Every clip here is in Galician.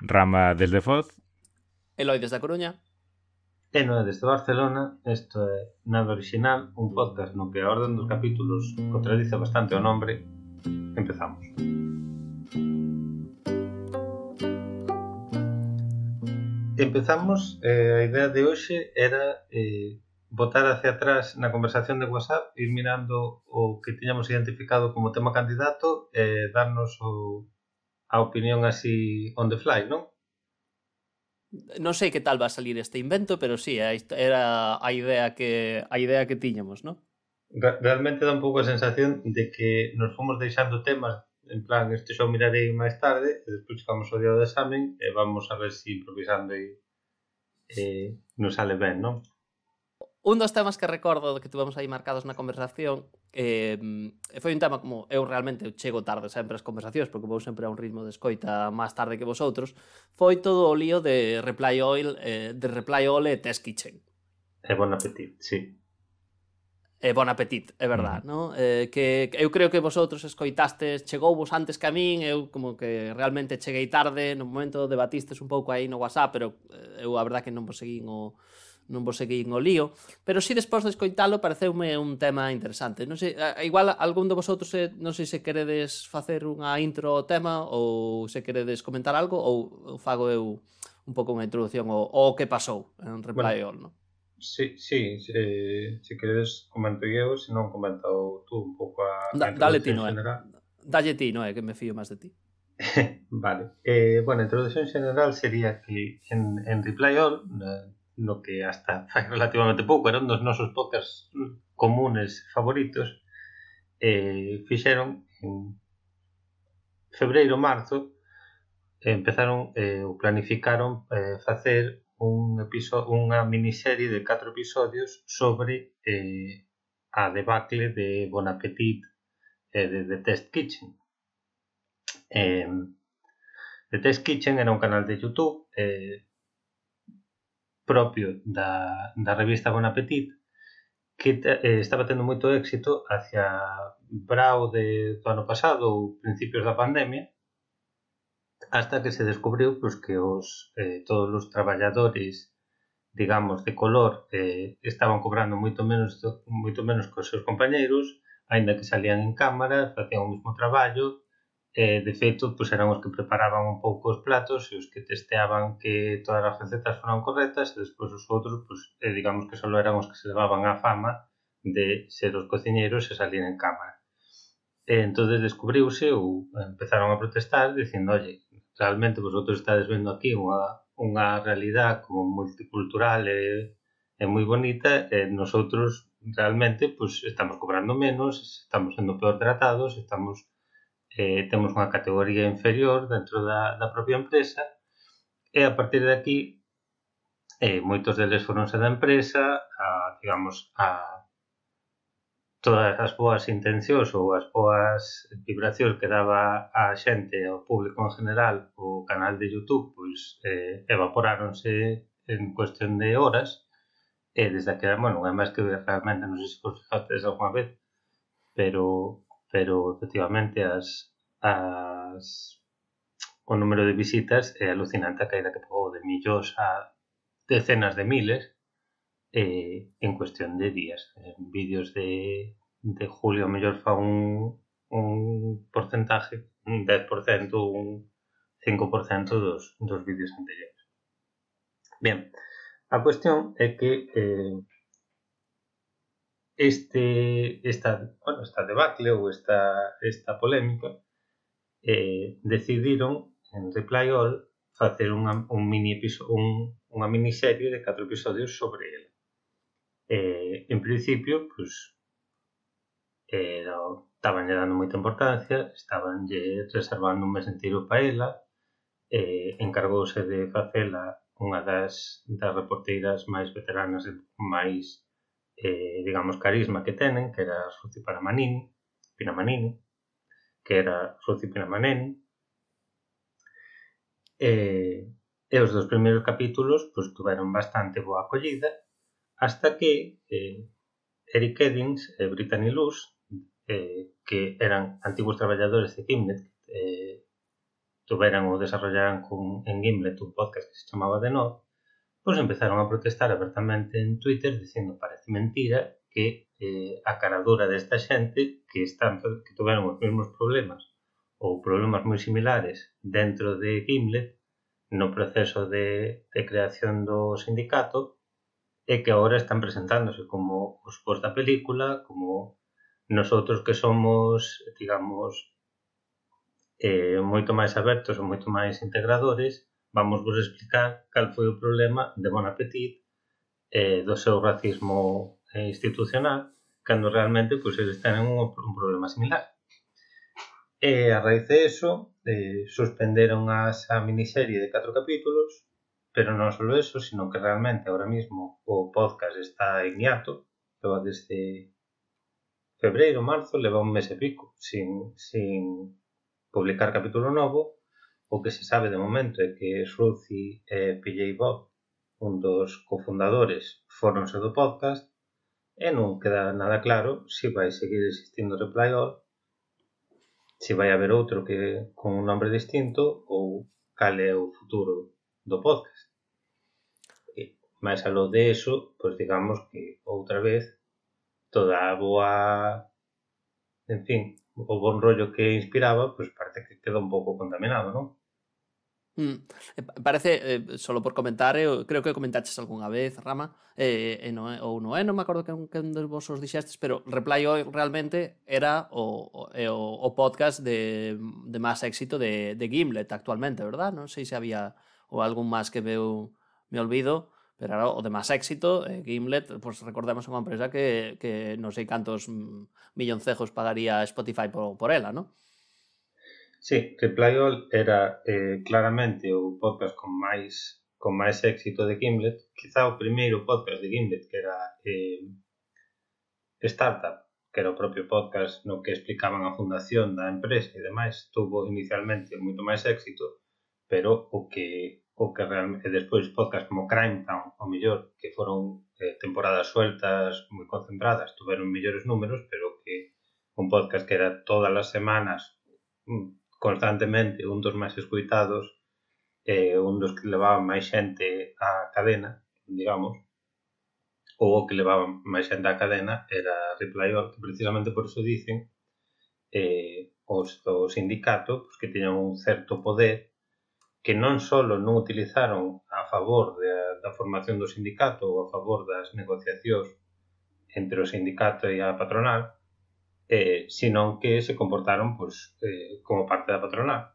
Rama desde Foz. Eloi desde a Coruña. E non desde Barcelona, isto é Nada Original, un podcast no que a orden dos capítulos contradice bastante o nombre. Empezamos. Empezamos, eh, a idea de hoxe era eh, botar hacia atrás na conversación de WhatsApp, ir mirando o que tiñamos identificado como tema candidato e eh, darnos o, a opinión así on the fly, non? Non sei que tal va a salir este invento, pero sí, era a idea que a idea que tiñamos, non? Realmente dá un pouco a sensación de que nos fomos deixando temas en plan, este xa o mirarei máis tarde e despois chegamos ao día do examen e vamos a ver se si improvisando e, e nos sale ben, non? un dos temas que recordo que tivemos aí marcados na conversación eh, foi un tema como eu realmente chego tarde sempre ás conversacións porque vou sempre a un ritmo de escoita máis tarde que vosotros foi todo o lío de Reply Oil eh, de Reply All e Test Kitchen e Bon Appetit, sí E bon apetit, é verdad, mm. no? Eh, que, que eu creo que vosotros escoitastes, chegou vos antes que a min, eu como que realmente cheguei tarde, no momento debatistes un pouco aí no WhatsApp, pero eh, eu a verdad que non vos seguín o, non vos seguín o lío, pero si sí, despois de escoitalo pareceume un tema interesante. Non sei, igual algún de vosotros non sei se queredes facer unha intro ao tema ou se queredes comentar algo ou fago eu un pouco unha introdución ao, ao que pasou en Reply bueno. All, non? Sí, sí, se, se queredes comento eu, se non comento tú un pouco a, da, dale ti, Noé. Dalle ti, Noé, que me fío máis de ti. vale. Eh, bueno, a introdución general sería que en, en Reply All, na no que hasta fai relativamente pouco era un dos nosos podcasts comunes favoritos eh, fixeron en febreiro, marzo empezaron eh, ou planificaron eh, facer un episodio, unha miniserie de catro episodios sobre eh, a debacle de Bon Appetit eh, de The Test Kitchen. Eh, The Test Kitchen era un canal de Youtube eh, propio da, da revista Bon Appetit que eh, estaba tendo moito éxito hacia brao de, do ano pasado ou principios da pandemia hasta que se descubriu pois, que os, eh, todos os traballadores digamos, de color eh, estaban cobrando moito menos moito menos que os seus compañeiros aínda que salían en cámara, facían o mesmo traballo Eh, de feito, pois eran os que preparaban un pouco os platos e os que testeaban que todas as recetas foran correctas e despois os outros, pois, eh, digamos que só eran os que se levaban a fama de ser os cociñeiros e salir en cámara. E entonces descubriuse ou empezaron a protestar dicindo, "Oye, realmente vosotros estades vendo aquí unha unha realidade como multicultural e, e moi bonita, e nosotros realmente pois estamos cobrando menos, estamos sendo peor tratados, estamos eh, temos unha categoría inferior dentro da, da propia empresa e a partir de aquí eh, moitos deles foronse da empresa a, digamos, a todas as boas intencións ou as boas vibracións que daba a xente ao público en general o canal de Youtube pois eh, evaporáronse en cuestión de horas e desde aquela, bueno, é máis que realmente non sei se vos fixates alguna vez pero pero efectivamente as, as o número de visitas é alucinante a caída que pegou de millóns a decenas de miles eh, en cuestión de días. En vídeos de, de julio a mellor fa un, un porcentaje, un 10%, un 5% dos, dos vídeos anteriores. Bien, a cuestión é que eh, este esta, bueno, esta debacle ou esta, esta polémica eh, decidiron en Reply All facer unha, un mini episodio, un, unha miniserie de catro episodios sobre ela. Eh, en principio, pues, era, estaban dando moita importancia, estaban lle reservando un mes entero para ela, eh, encargouse de facela unha das, das reporteiras máis veteranas e máis eh, digamos, carisma que tenen, que era Suci Paramanin, Pinamanini, que era Suci Pinamaneni, eh, e os dos primeiros capítulos pues, tuveron bastante boa acollida, hasta que eh, Eric Eddings e Brittany Luz, eh, que eran antigos traballadores de Gimlet, eh, tuveran ou desarrollaran con, en Gimlet un podcast que se chamaba The Nod, pois empezaron a protestar abertamente en Twitter dicendo parece mentira que eh, a caradura desta xente que están que tiveron os mesmos problemas ou problemas moi similares dentro de Gimlet no proceso de, de creación do sindicato e que agora están presentándose como os pós da película, como nosotros que somos, digamos, eh, moito máis abertos ou moito máis integradores, vamos vos explicar cal foi o problema de Bon Appetit e eh, do seu racismo eh, institucional cando realmente pois, eles tenen un, un problema similar. E a raíz de eso, eh, suspenderon a esa miniserie de 4 capítulos, pero non só eso, sino que realmente ahora mismo o podcast está en hiato, leva desde febreiro, marzo, leva un mes e pico sin, sin publicar capítulo novo, O que se sabe de momento é que Sruci e P.J. Bob, un dos cofundadores, foronse do podcast e non queda nada claro se vai seguir existindo Reply All, se vai haber outro que con un nome distinto ou cal é o futuro do podcast. E, máis aló de eso, pois digamos que outra vez toda a boa en fin, o bon rollo que inspiraba, pois parece que queda un pouco contaminado, non? Mm. Eh, parece, eh, solo por comentar, eh, creo que comentaches algunha vez, Rama, eh, eh, no, eh, ou non é, eh, non me acordo que, que un dos vosos dixestes, pero Reply Hoy realmente era o, o, o, o podcast de, de máis éxito de, de Gimlet actualmente, verdad? Non sei se había ou algún máis que veu me olvido, pero era o de máis éxito, eh, Gimlet, pois pues, recordemos unha empresa que, que non sei cantos mm, milloncejos pagaría Spotify por, por ela, non? Sí, Reply All era eh, claramente o podcast con máis con máis éxito de Gimlet, quizá o primeiro podcast de Gimlet que era eh, Startup, que era o propio podcast no que explicaban a fundación da empresa e demais, tuvo inicialmente moito máis éxito, pero o que o que realmente despois podcast como Crime Town, o mellor, que foron eh, temporadas sueltas moi concentradas, tuveron mellores números, pero que un podcast que era todas as semanas mm, constantemente un dos máis escuitados e eh, un dos que levaba máis xente á cadena, digamos, ou o que levaba máis xente á cadena era Reply All, que precisamente por iso dicen eh, os do sindicato pues, que tiñan un certo poder que non só non utilizaron a favor de, da formación do sindicato ou a favor das negociacións entre o sindicato e a patronal, eh, senón que se comportaron pois, eh, como parte da patronal.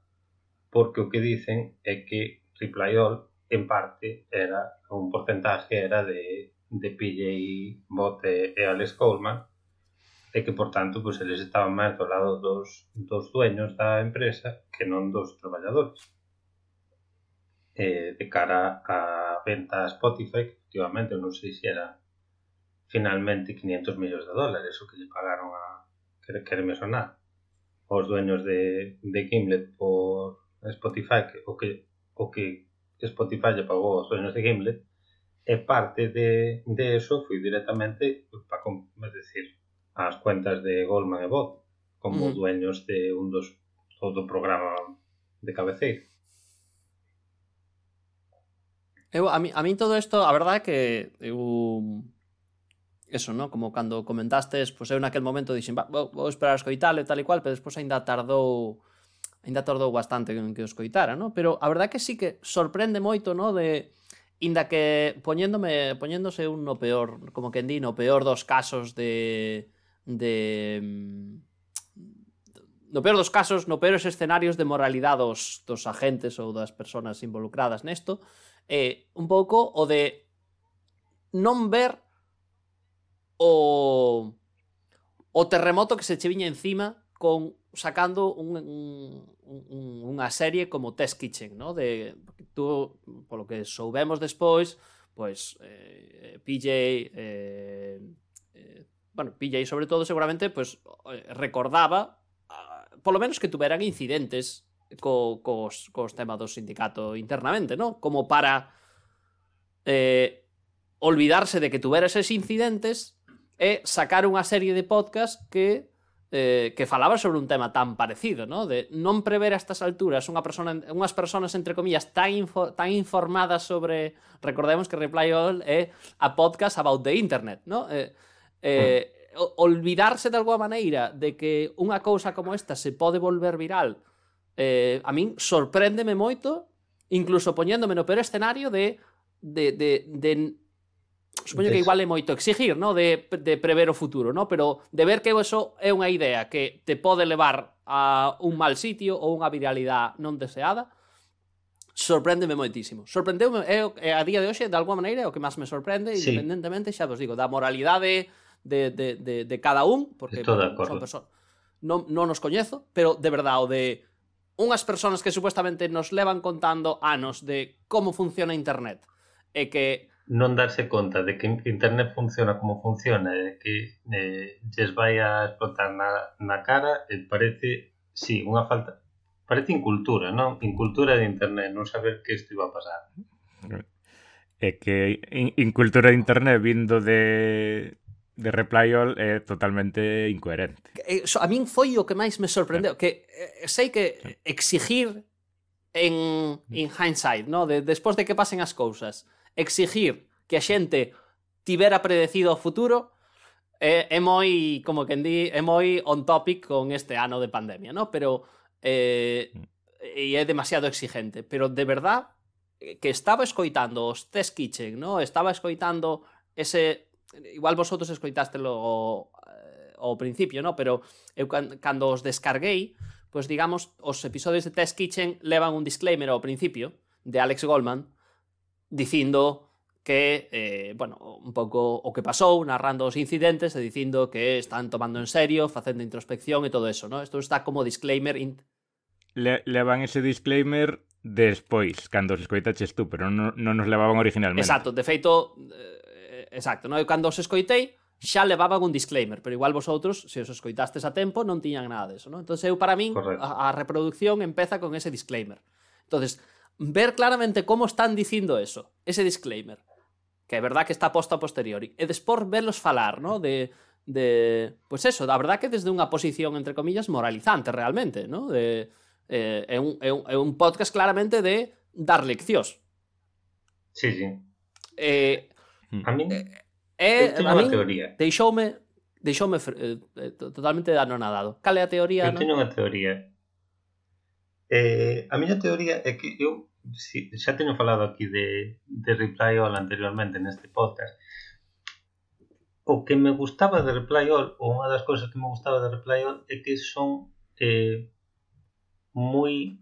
Porque o que dicen é que Reply All, en parte, era un porcentaje era de, de PJ Bote e, e Alex Coleman, e que, por tanto, pois, eles estaban máis do lado dos, dos dueños da empresa que non dos traballadores. Eh, de cara a venta a Spotify, que efectivamente non sei se era finalmente 500 millóns de dólares o que lle pagaron a, que, me sonar os dueños de, de Gimlet por Spotify que, o que o que Spotify lle pagou aos dueños de Gimlet e parte de, de eso foi directamente para, es decir, as cuentas de Goldman e Bob como mm. dueños de un dos todo programa de cabeceira. Eu, a, mí, a mí todo isto, a verdade é que eu eso, ¿no? Como cando comentastes, pois pues, eu naquel momento dixen, Va, vou, vou esperar a escoitalo e tal e cual, pero despois aínda tardou aínda tardou bastante en que o escoitara, ¿no? Pero a verdad que sí que sorprende moito, ¿no? De inda que poñéndome poñéndose un no peor, como que di, no peor dos casos de de no peor dos casos, no peores escenarios de moralidade dos, dos agentes ou das persoas involucradas nesto, eh, un pouco o de non ver o, o terremoto que se che viña encima con sacando un, un, un, unha serie como Test Kitchen, ¿no? De tú, polo que soubemos despois, pois eh, PJ eh, eh, bueno, PJ sobre todo seguramente pois recordaba polo menos que tuveran incidentes co, cos, cos temas do sindicato internamente, ¿no? Como para eh, olvidarse de que tuvera eses incidentes e sacar unha serie de podcast que eh, que falaba sobre un tema tan parecido, ¿no? De non prever a estas alturas unha persona, unhas personas, entre comillas, tan, info, tan informadas sobre... Recordemos que Reply All é a podcast about the internet, ¿no? Eh, eh, mm. olvidarse de alguma maneira de que unha cousa como esta se pode volver viral eh, a min sorpréndeme moito incluso poñéndome no peor escenario de, de, de, de supoño que igual é moito exigir, no? de, de prever o futuro, no? pero de ver que eso é unha idea que te pode levar a un mal sitio ou unha viralidade non deseada, sorpréndeme moitísimo. Sorprendeume, é, é, a día de hoxe, de alguma maneira, é o que máis me sorprende, sí. independentemente, xa vos digo, da moralidade de, de, de, de cada un, porque bueno, son persoas non, non os coñezo, pero de verdade, o de unhas persoas que supuestamente nos levan contando anos de como funciona internet e que non darse conta de que internet funciona como funciona e que eh, lles vai a explotar na, na cara e parece, sí, unha falta parece incultura, non? Incultura de internet, non saber que isto iba a pasar é que incultura de internet vindo de de Reply All é totalmente incoherente. Eh, a min foi o que máis me sorprendeu, que eh, sei que exigir en, en hindsight, no? de, despois de que pasen as cousas, exigir que a xente tivera predecido o futuro é, é moi, como que di, é moi on topic con este ano de pandemia, ¿no? Pero eh, e é demasiado exigente, pero de verdad que estaba escoitando os Test Kitchen, ¿no? Estaba escoitando ese igual vosotros escoitástelo ao, eh, ao principio, ¿no? Pero eu cando os descarguei, pois pues digamos, os episodios de Test Kitchen levan un disclaimer ao principio de Alex Goldman dicindo que, eh, bueno, un pouco o que pasou, narrando os incidentes e dicindo que están tomando en serio, facendo introspección e todo eso, ¿no? Isto está como disclaimer... In... Le, levan ese disclaimer despois, cando os escoitaches tú, pero non, non nos levaban originalmente. Exacto, de feito, eh, exacto, ¿no? Eu cando os escoitei, xa levaban un disclaimer, pero igual vosotros, se os escoitastes a tempo, non tiñan nada de eso, ¿no? Entón, eu, para min, a, a reproducción empeza con ese disclaimer. Entonces, ver claramente cómo están dicindo eso, ese disclaimer. Que é verdad que está posto a posteriori. E despor velos falar, ¿no? De, de pues eso, da verdad que desde unha posición entre comillas moralizante realmente, ¿no? De eh, é, un, é, un, é un podcast claramente de dar leccións. Sí, sí. Eh, a mí, eh, eh, eu teño unha teoría. Deixoume deixoume eh, totalmente anonadado. Cal é a teoría? Eu teño unha teoría Eh, a miña teoría é que eu si, xa teño falado aquí de, de Reply All anteriormente neste podcast. O que me gustaba de Reply All, ou unha das cousas que me gustaba de Reply All, é que son eh, moi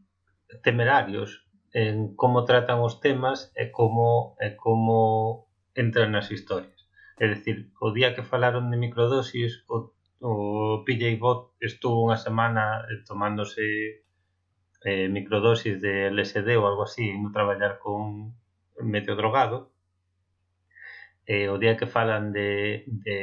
temerarios en como tratan os temas e como e como entran nas historias. É dicir, o día que falaron de microdosis, o, o PJ Bot estuvo unha semana tomándose eh, microdosis de LSD ou algo así e non traballar con medio drogado eh, o día que falan de, de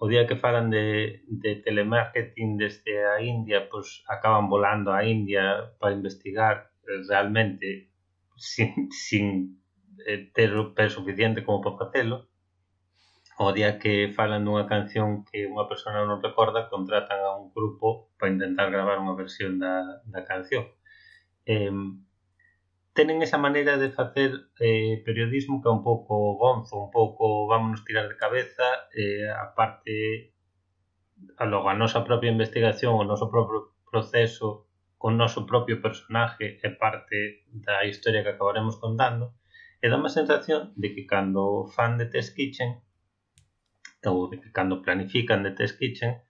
o día que falan de, de telemarketing desde a India, pois pues, acaban volando a India para investigar realmente sin, sin eh, ter o peso suficiente como para facelo o día que falan dunha canción que unha persona non recorda, contratan a un grupo para intentar gravar unha versión da, da canción. Eh, tenen esa maneira de facer eh, periodismo que é un pouco gonzo, un pouco vámonos tirar de cabeza, eh, a parte, a logo, a nosa propia investigación, o noso propio proceso, o noso propio personaje é parte da historia que acabaremos contando, e dá má sensación de que cando fan de Test Kitchen ou cando planifican de Test Kitchen,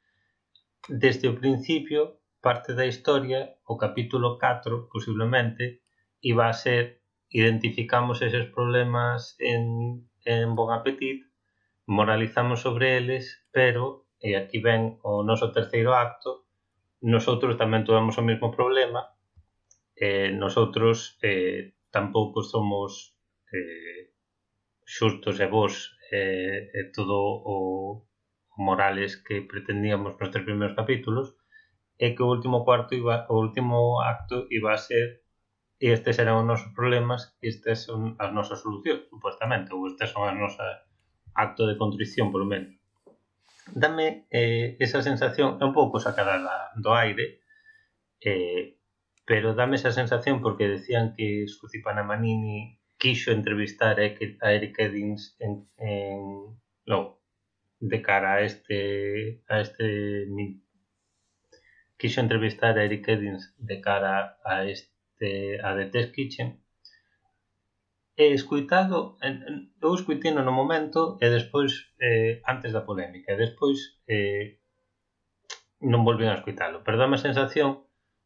desde o principio parte da historia, o capítulo 4, posiblemente, iba a ser identificamos eses problemas en, en Bon Appetit, moralizamos sobre eles, pero, e aquí ven o noso terceiro acto, nosotros tamén tivemos o mesmo problema, eh, nosotros eh, tampouco somos eh, xustos e vos eh, e todo o, o Morales que pretendíamos nos tres primeiros capítulos é que o último cuarto iba, o último acto iba a ser e estes eran os nosos problemas estes son as nosas solucións supostamente, ou estes son as nosas acto de contrición, polo menos. Dame eh, esa sensación é un pouco sacada da, do aire eh, pero dame esa sensación porque decían que Suzy Panamanini quixo entrevistar a Eric Eddings en, en Logo de cara a este a este quixo entrevistar a Eric Eddings de cara a este a The Test Kitchen. E escuitado eu escuitino no momento e despois eh, antes da polémica e despois eh, non volvín a escuitalo pero dá a sensación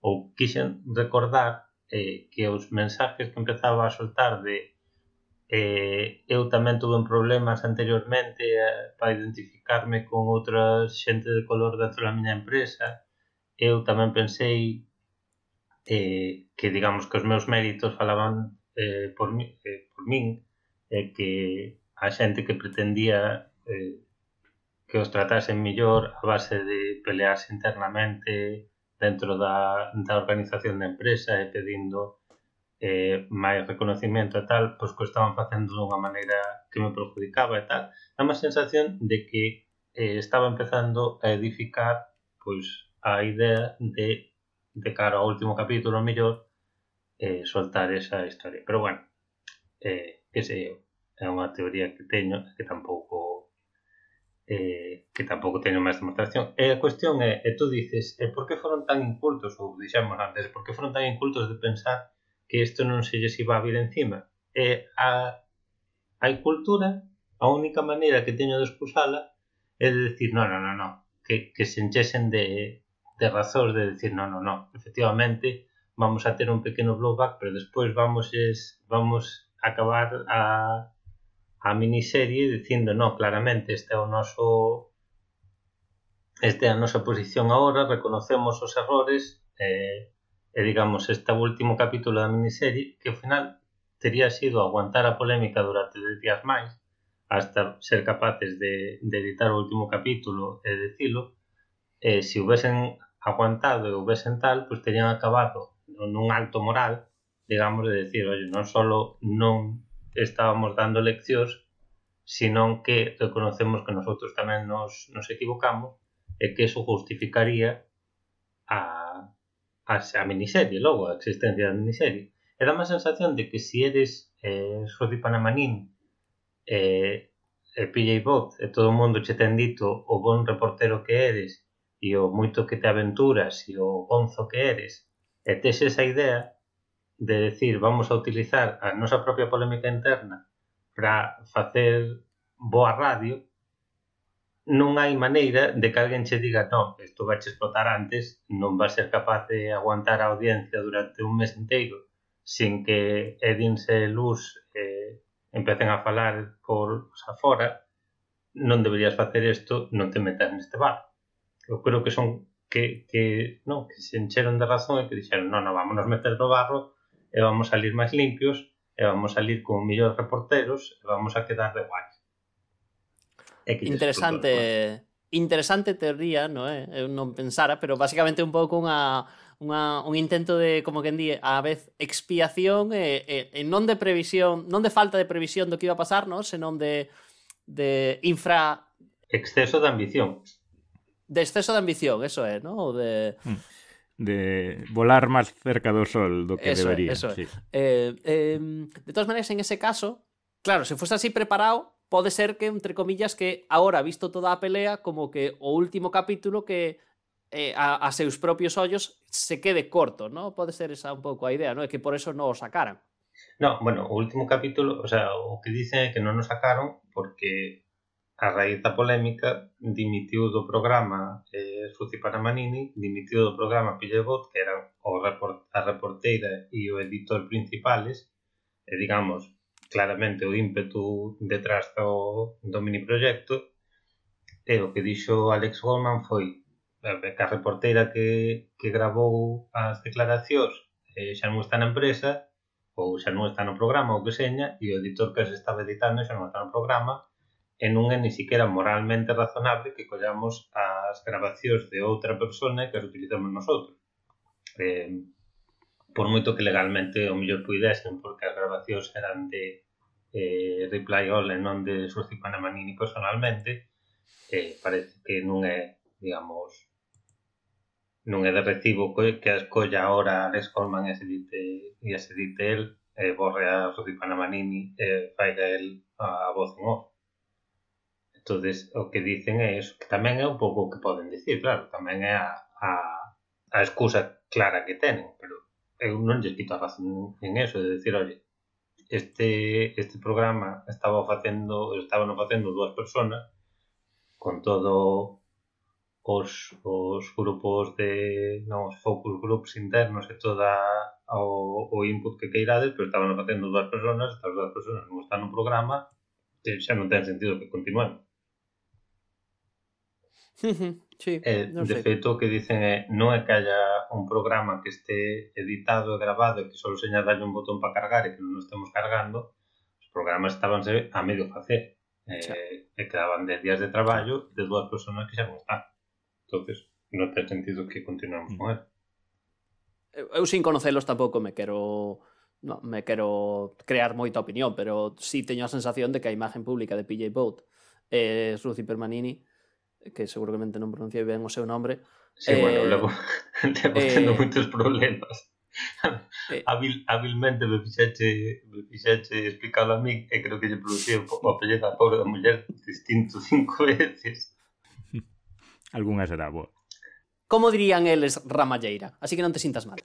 ou quixen recordar eh, que os mensaxes que empezaba a soltar de eh, eu tamén tuve problemas anteriormente eh, para identificarme con outra xente de color dentro da miña empresa eu tamén pensei eh, que digamos que os meus méritos falaban eh, por, mi, eh, por min eh, que a xente que pretendía eh, que os tratasen mellor a base de pelearse internamente dentro da, da organización da empresa e pedindo eh, máis reconocimiento e tal, pois que estaban facendo dunha maneira que me perjudicaba e tal. Dá má sensación de que eh, estaba empezando a edificar pois a idea de de cara ao último capítulo mellor eh, soltar esa historia. Pero bueno, eh, que sei eu, é unha teoría que teño que tampouco eh, que tampouco teño máis demostración. E a cuestión é, e tú dices, e por que foron tan incultos, ou dixemos antes, por que foron tan incultos de pensar que isto non se lles iba a vir encima? E a, a cultura, a única maneira que teño de excusala é de decir, non, non, non, non, que, que se enchesen de, de razóns de decir, non, non, non, efectivamente, vamos a ter un pequeno blowback, pero despois vamos es, vamos a acabar a a miniserie dicindo no, claramente este é o noso este é a nosa posición agora, reconocemos os errores eh, e digamos, este último capítulo da miniserie que ao final teria sido aguantar a polémica durante 10 días máis hasta ser capaces de, de editar o último capítulo e dicilo e se houvesen aguantado e houvesen tal, pois terían acabado nun alto moral digamos, de decir, oye, non solo non estábamos dando leccións, senón que reconocemos que nosotros tamén nos, nos equivocamos e que eso justificaría a, a, a miniserie, logo, a existencia da miniserie. E dá má sensación de que se si eres eh, Sodi Panamanín eh, e PJ Bot e todo o mundo che ten dito o bon reportero que eres e o moito que te aventuras e o gonzo que eres e tes esa idea de decir vamos a utilizar a nosa propia polémica interna para facer boa radio, non hai maneira de que alguén che diga non, isto vai explotar antes, non vai ser capaz de aguantar a audiencia durante un mes inteiro sin que Edinse Luz eh, empecen a falar por xa fora, non deberías facer isto, non te metas neste bar. Eu creo que son que, que, non, que se encheron de razón e que dixeron, non, non, vámonos meter no barro e vamos salir máis limpios e vamos salir con millóns reporteros e vamos a quedar de guai. Interesante, interesante teoría, non é? Eh? Eu non pensara, pero basicamente un pouco unha Unha, un intento de, como que di, a vez expiación e, e, e non de previsión, non de falta de previsión do que iba a pasar, non? senón de, de infra... Exceso de ambición. De exceso de ambición, eso é, non? De... Mm de volar máis cerca do sol do que eso debería. Es, eso sí. eh, eh, de todas maneiras, en ese caso, claro, se fose así preparado, pode ser que, entre comillas, que ahora, visto toda a pelea, como que o último capítulo que eh, a, a seus propios ollos se quede corto, ¿no? Pode ser esa un pouco a idea, ¿no? É que por eso non o sacaran. No, bueno, o último capítulo, o sea, o que dicen é que non o sacaron porque a raíz da polémica dimitiu do programa eh, Suci Panamanini, dimitiu do programa Pillebot, que era o report, a reporteira e o editor principales, e digamos, claramente o ímpetu detrás do, do mini proxecto, e o que dixo Alex Goldman foi que a reporteira que, que gravou as declaracións eh, xa non está na empresa, ou xa non está no programa, ou que seña, e o editor que se estaba editando xa non está no programa, e non é ni siquiera moralmente razonable que collamos as grabacións de outra persona que as utilizamos nosotros. Eh, por moito que legalmente o mellor puidesen, porque as grabacións eran de eh, Reply All e non de Surci Panamanini personalmente, eh, parece que non é, digamos, non é de recibo que as colla ahora Alex Coleman e se dite, e se dite el, eh, borre a Surci Panamanini e eh, faiga el a voz en off entonces o que dicen é iso, que tamén é un pouco o que poden dicir, claro, tamén é a, a, a excusa clara que tenen, pero eu non lle quito a razón en eso, de decir, oye, este, este programa estaba facendo, estaba no facendo dúas persoas con todo os, os grupos de non, os focus groups internos e toda o, o input que queirades, pero estaban facendo dúas persoas, estas dúas persoas non están no programa, xa non ten sentido que continuen sí, eh, no de sei. feito, o que dicen é non é que haya un programa que este editado e grabado e que só señalarlle un botón para cargar e que non o estemos cargando, os programas estabanse a medio facer. Eh, e quedaban 10 días de traballo de dúas persoas que xa non están. entonces non ten sentido que continuemos mm. con él. Eu, eu sin conocelos tampouco me quero no, me quero crear moita opinión, pero sí teño a sensación de que a imagen pública de PJ Boat e eh, Suzy Permanini que seguramente non pronunciei ben o seu nome. Sí, eh, bueno, levo, levo eh, tendo moitos problemas. Eh, Habil, habilmente me fixeche, me fixeche explicalo a mí e creo que lle pronunciei un pouco apellido a pobre da muller distinto cinco veces. Algúnha será boa. Como dirían eles ramalleira, así que non te sintas mal.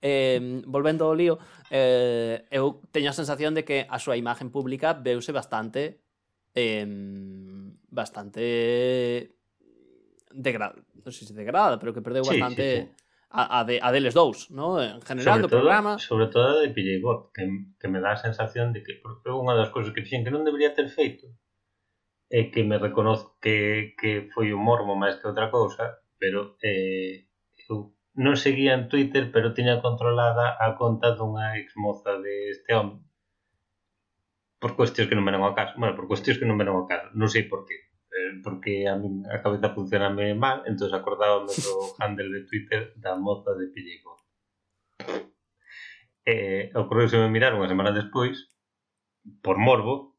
Eh, volvendo ao lío, eh, eu teño a sensación de que a súa imagen pública veuse bastante eh, bastante degrada, non sei se degrada, pero que perdeu sí, bastante sí, sí. A, a, de, a deles dous, ¿no? en general sobre do todo, programa. Sobre todo de PJ Bot, que, que me dá a sensación de que porque unha das cousas que fixen que non debería ter feito é que me reconozco que, que foi un morbo máis que outra cousa, pero eh, eu non seguía en Twitter, pero tiña controlada a conta dunha ex moza de este home por cuestións que non me ao caso, bueno, por cuestións que non me ao caso, non sei por qué Eh, porque a, min, a cabeza funcioname mal, entón acordábame do handle de Twitter da moza de Pellico. Eh, ocorreu se me mirar unha semana despois, por morbo,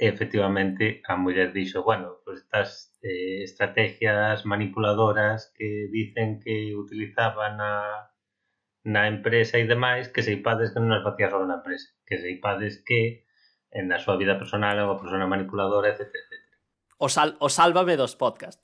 e efectivamente a muller dixo, bueno, pues estas eh, estrategias manipuladoras que dicen que utilizaban a na empresa e demais que se ipades que non as facía só na empresa que se ipades que en a súa vida personal é unha persona manipuladora, etc. o, sal, o sálvame dos podcast.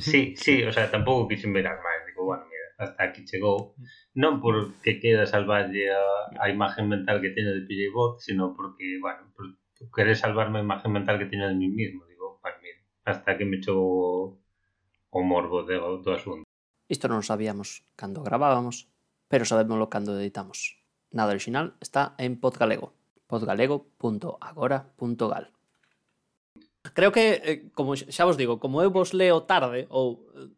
Sí, sí, o sea, tampouco quixen mirar máis. Digo, bueno, mira, hasta aquí chegou. Non porque queda salvarlle a, a imagen mental que teño de PJ Bot, sino porque, bueno, por, querer salvarme a imagen mental que teño de mí mismo. Digo, pues mira, hasta que me chegou o morbo de, do asunto. Isto non sabíamos cando gravábamos, pero sabémoslo cando editamos. Nada original está en Podgalego, podgalego.agora.gal. Creo que, eh, como xa vos digo, como eu vos leo tarde, ou eh,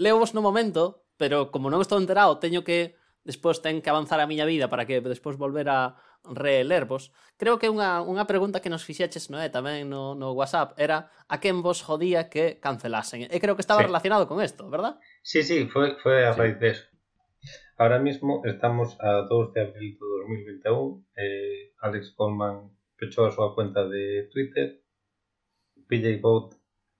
leo vos no momento, pero como non estou enterado, teño que, despois ten que avanzar a miña vida para que despois volver a reelervos. Creo que unha, unha pregunta que nos fixeches no é, tamén no, no WhatsApp era a quen vos jodía que cancelasen. E creo que estaba sí. relacionado con isto, verdad? Sí, sí, foi, foi a sí. de eso. Ahora mismo estamos a 2 de abril de 2021. Eh, Alex Coleman pechou a súa cuenta de Twitter PJ Bout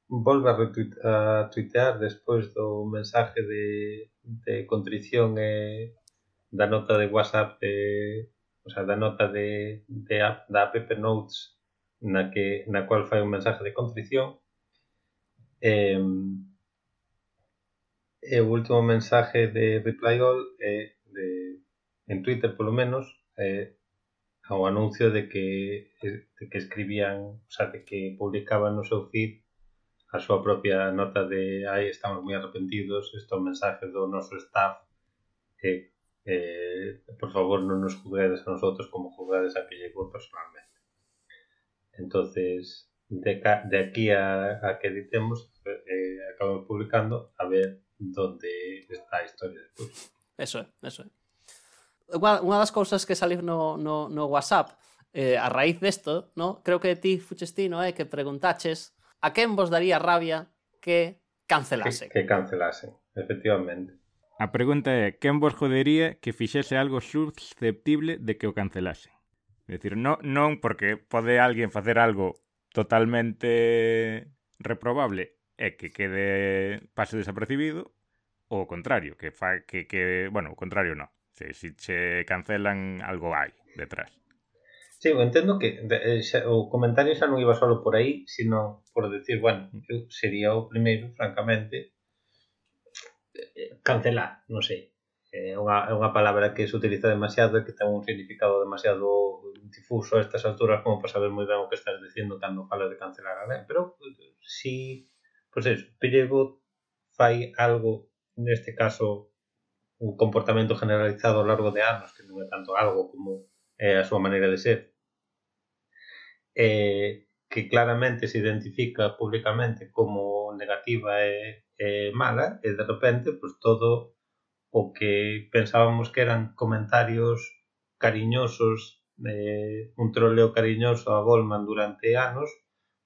volve a, retuit, a tuitear despois do mensaje de, de contrición e da nota de WhatsApp de, o sea, da nota de, de app, da app Notes na que na cual fai un mensaje de contrición. E, e o último mensaje de Reply All é de, en Twitter polo menos é ao anuncio de que, de que escribían, o sea, de que publicaban no seu feed a súa propia nota de aí estamos moi arrepentidos, isto é un mensaje do noso staff que eh, por favor non nos juzgades a nosotros como juzgades a que llegou personalmente. Entonces, de, ca, de aquí a, a que editemos, eh, acabo publicando a ver donde está a historia despois. Eso é, eso é unha, unha das cousas que saliu no, no, no WhatsApp eh, a raíz desto, no? creo que ti fuches ti, no é? Eh, que preguntaches a quen vos daría rabia que cancelase. Que, que cancelase, efectivamente. A pregunta é, quen vos jodería que fixese algo susceptible de que o cancelase? É dicir, non, non porque pode alguén facer algo totalmente reprobable e que quede pase desapercibido, ou o contrario, que fa que, que bueno, o contrario non se, si che cancelan, algo hai detrás. Sí, eu entendo que de, eh, xa, o comentario xa non iba solo por aí, sino por decir, bueno, mm. eu sería o primeiro, francamente, eh, cancelar, non sei. Eh, é unha, é unha palabra que se utiliza demasiado e que ten un significado demasiado difuso a estas alturas como para saber moi ben o que estás dicindo cando falas de cancelar alguén. Pero si, pois pues eso, Pillego fai algo, neste caso, un comportamento generalizado ao largo de anos, que non é tanto algo como é a súa maneira de ser, eh, que claramente se identifica públicamente como negativa e, e mala, e de repente, pues todo o que pensábamos que eran comentarios cariñosos, eh, un troleo cariñoso a Goldman durante anos,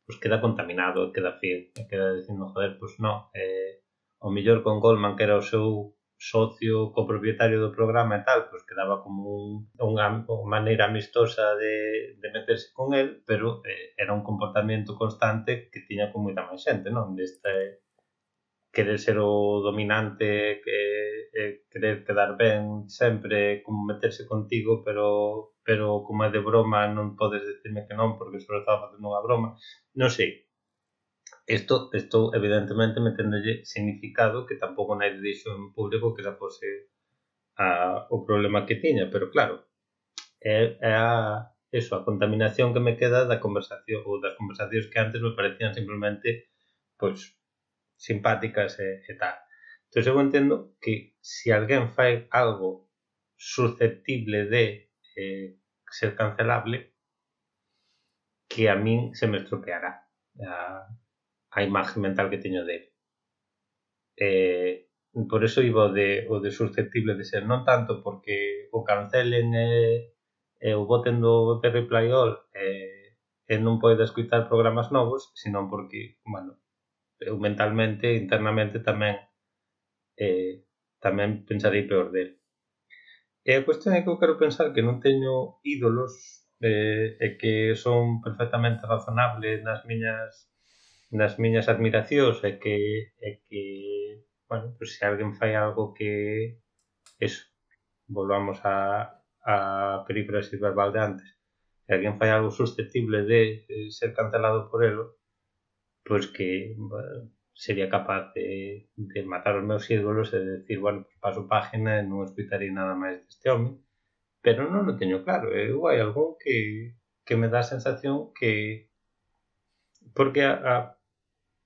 pues queda contaminado, queda feo, queda dicindo, joder, pues no, eh, o millor con Goldman, que era o seu socio copropietario do programa e tal, pois quedaba como un, unha maneira amistosa de, de meterse con el, pero eh, era un comportamento constante que tiña con moita máis xente, non? Deste eh, querer ser o dominante, que eh, querer quedar ben sempre, eh, como meterse contigo, pero pero como é de broma non podes decirme que non, porque sobre estaba facendo unha broma. Non sei, Isto, isto evidentemente meténdolle significado que tampouco naide dixo en público que esa fose a, o problema que tiña, pero claro, é, é a, eso, a contaminación que me queda da conversación ou das conversacións que antes me parecían simplemente pois simpáticas eh, e, e tal. Entón, eu entendo que se alguén fai algo susceptible de eh, ser cancelable, que a min se me estropeará a, a imaxe mental que teño dele. Eh, por eso iba o de, o de susceptible de ser, non tanto porque o cancelen e, e o boten do Perry Playol e, e non poida escutar programas novos, senón porque, bueno, eu mentalmente, internamente tamén eh, tamén pensarei peor dele. E a cuestión é que eu quero pensar que non teño ídolos eh, e que son perfectamente razonable nas miñas nas miñas admiracións e que, e que bueno, pues se alguén fai algo que eso, volvamos a, a perífrasis verbal de antes se alguén fai algo susceptible de, ser cancelado por elo pois que bueno, sería capaz de, de matar os meus ídolos e de decir, bueno, pues paso página e non escutarei nada máis deste home, pero non o teño claro. Eu hai algún que, que me dá a sensación que porque a, a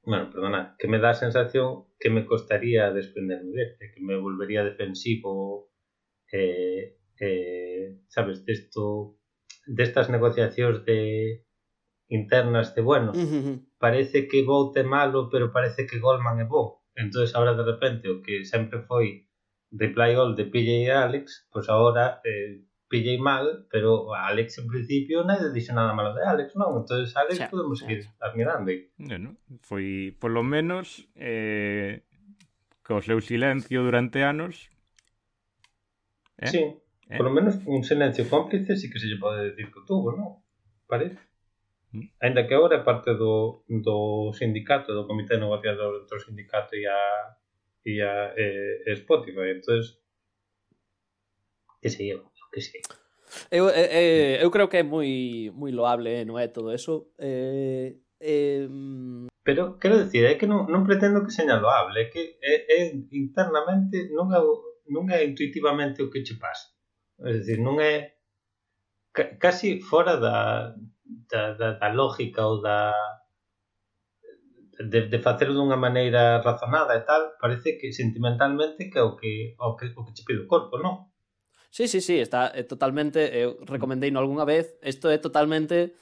bueno, perdona, que me dá a sensación que me costaría desprenderme dele, que me volvería defensivo, eh, eh, sabes, desto, destas negociacións de internas de, bueno, uh -huh. parece que Bout é malo, pero parece que Goldman é bo. entonces ahora de repente o que sempre foi reply all de PJ e Alex, pois pues agora eh, pillei mal, pero Alex en principio nadie dixo nada malo de Alex, non? Entonces Alex xa, podemos xa, admirando. Bueno, foi, polo menos, eh, co seu silencio durante anos... Eh? Sí, eh? polo menos un silencio cómplice sí que se lle pode decir que tuvo, non? Parece. Mm. Ainda que agora é parte do, do sindicato, do comité negociador entre o sindicato e a, e a eh, Spotify, entonces que se lleva que sí. Eu, eh, eh, eu creo que é moi moi loable, eh, non é todo eso. Eh, eh... Pero quero dicir, é que non, non pretendo que seña loable, é que é, é internamente non é, non é intuitivamente o que che pasa. É dicir, non é casi fora da, da, da, da lógica ou da de, de facer dunha maneira razonada e tal, parece que sentimentalmente que é o que o que, o que che pide o corpo, non? Sí, sí, sí, está é totalmente, eh, eu recomendei no algunha vez, isto é totalmente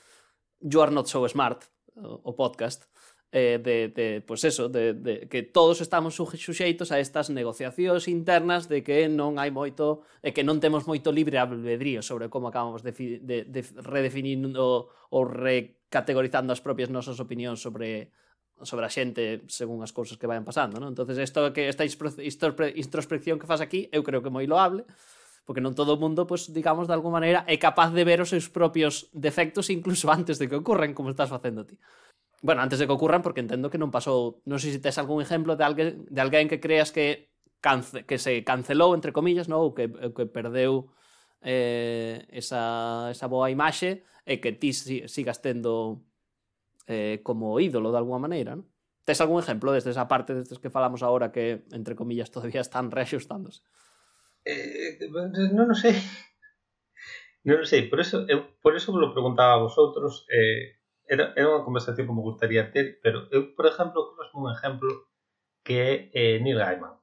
You are not so smart, o podcast, eh, de, de pues eso, de, de que todos estamos suxeitos a estas negociacións internas de que non hai moito, e que non temos moito libre albedrío sobre como acabamos de, de, de redefinindo ou recategorizando as propias nosas opinións sobre sobre a xente según as cousas que vayan pasando, non? Entonces, isto que esta introspección que fas aquí, eu creo que moi loable, porque non todo o mundo, pues, digamos, de alguma maneira, é capaz de ver os seus propios defectos incluso antes de que ocurren, como estás facendo ti. Bueno, antes de que ocurran, porque entendo que non pasou... Non sei se tes algún exemplo de alguén, de alguén que creas que, cance, que se cancelou, entre comillas, non? ou que, que perdeu eh, esa, esa boa imaxe e que ti si, sigas tendo eh, como ídolo de alguma maneira, non? Tes algún exemplo desde esa parte destes que falamos agora que, entre comillas, todavía están reaxustándose? Eh, eh, non o sei. Non o sei, por eso, eu, por eso lo preguntaba a vosotros, eh, era, era unha conversación que me gustaría ter, pero eu, por exemplo, conozco un exemplo que é eh, Neil Gaiman.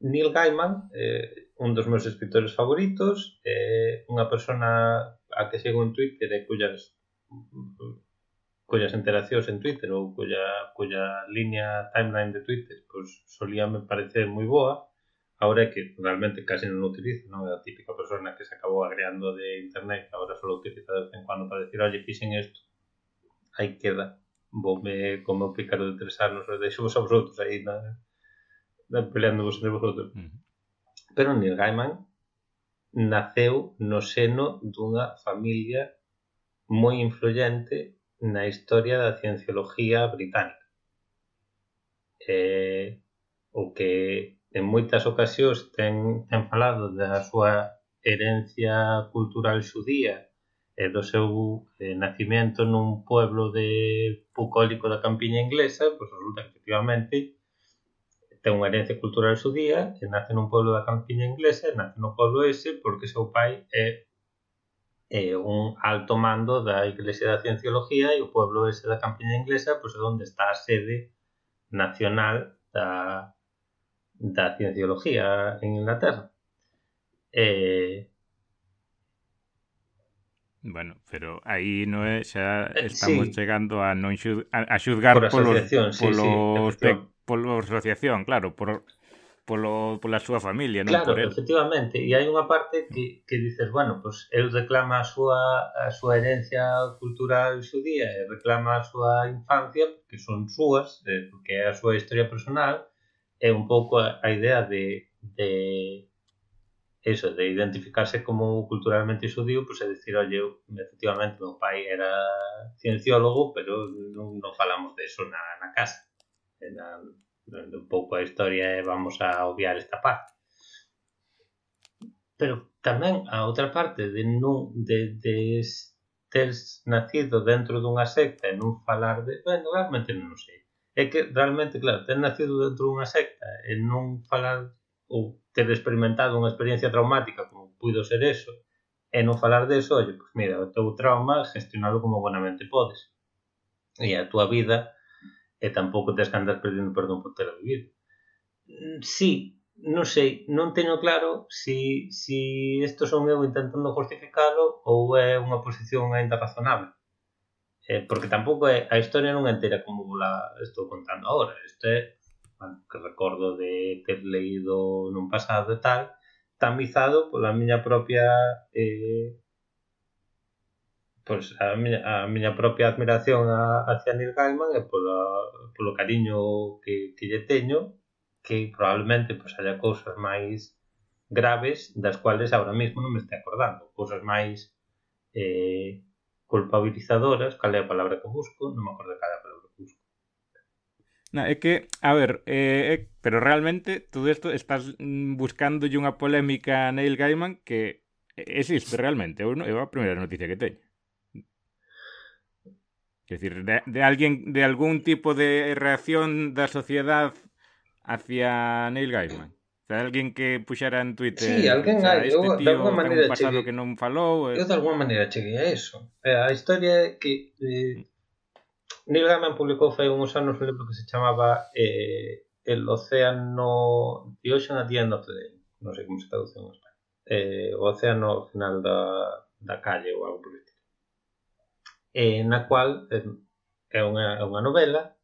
Neil Gaiman, eh, un dos meus escritores favoritos, eh, unha persona a que sigo en Twitter e cuyas cuyas interaccións en Twitter ou cuya, cuya línea timeline de Twitter pois, pues, solía me parecer moi boa ahora que realmente casi non o utilizo, non? A típica persona que se acabou agreando de internet que ahora só utiliza de vez en cuando para decir, oye, fixen isto, aí queda, voume como pícaro de tres anos, deixo vos a vosotros aí na, na peleando vos entre vosotros. Uh -huh. Pero Neil Gaiman naceu no seno dunha familia moi influyente na historia da cienciología británica. Eh, o que en moitas ocasións ten, ten falado da súa herencia cultural xudía e do seu eh, nacimento nun pueblo de bucólico da campiña inglesa, pois resulta que efectivamente ten unha herencia cultural xudía e nace nun pueblo da campiña inglesa e nace no pueblo ese porque seu pai é eh, un alto mando da Iglesia da Cienciología e o pueblo ese da campiña inglesa pois é onde está a sede nacional da, da Cienciología en Inglaterra. Eh, Bueno, pero aí non é xa eh, estamos sí. chegando a non xud, a, a xudgar por sí, polos, sí, polo asociación, claro, por polo, pola súa familia, non claro, por el. efectivamente, e hai unha parte que, que dices, bueno, pues el reclama a súa, a súa herencia cultural xudía e reclama a súa infancia, que son súas, eh, porque é a súa historia personal, é un pouco a, a idea de, de eso, de identificarse como culturalmente xudío, pois pues, é dicir, eu, efectivamente, meu pai era cienciólogo, pero non, non falamos de eso na, na casa. Na, un pouco a historia e vamos a obviar esta parte. Pero tamén a outra parte de non de, de ter nacido dentro dunha secta e non falar de... Bueno, realmente non sei é que realmente, claro, ter nacido dentro dunha secta e non falar ou ter experimentado unha experiencia traumática como puido ser eso, e non falar deso, oye, pois pues mira, o teu trauma gestionalo como buenamente podes. E a túa vida e tampouco tens que andar perdendo perdón por ter vivir. Mm, sí, non sei, non teño claro si, si isto son eu intentando justificalo ou é unha posición ainda razonable eh, porque tampouco é, a historia non é entera como la estou contando agora. Isto é bueno, que recordo de ter leído nun pasado e tal, tamizado pola miña propia eh, pois a miña, a miña propia admiración a, hacia Neil Gaiman e pola, polo cariño que, que lle teño que probablemente pois haya cousas máis graves das cuales agora mesmo non me estou acordando cousas máis eh, culpabilizadoras cal é a palabra que busco non me acordo cal é a palabra que busco No, é que, a ver, eh, pero realmente todo isto estás buscando unha polémica a Neil Gaiman que existe realmente, eu, é a noticia que teño. Es decir, de, alguien, de algún tipo de reacción da sociedade hacia Neil Gaiman. O sea, alguén que puxera en Twitter. Sí, alguén o sea, hai, este eu, de alguma maneira pasado cheguei, que non falou, e... Eh. Eu de alguma maneira cheguei a eso. Eh, a historia é que eh, Neil Gaiman publicou fai uns anos un libro que se chamaba eh, El océano The Ocean at the End of the Day. Non sei como se traduce en español Eh, o océano ao final da, da calle ou algo por. Eh, na cual eh, é unha, é unha novela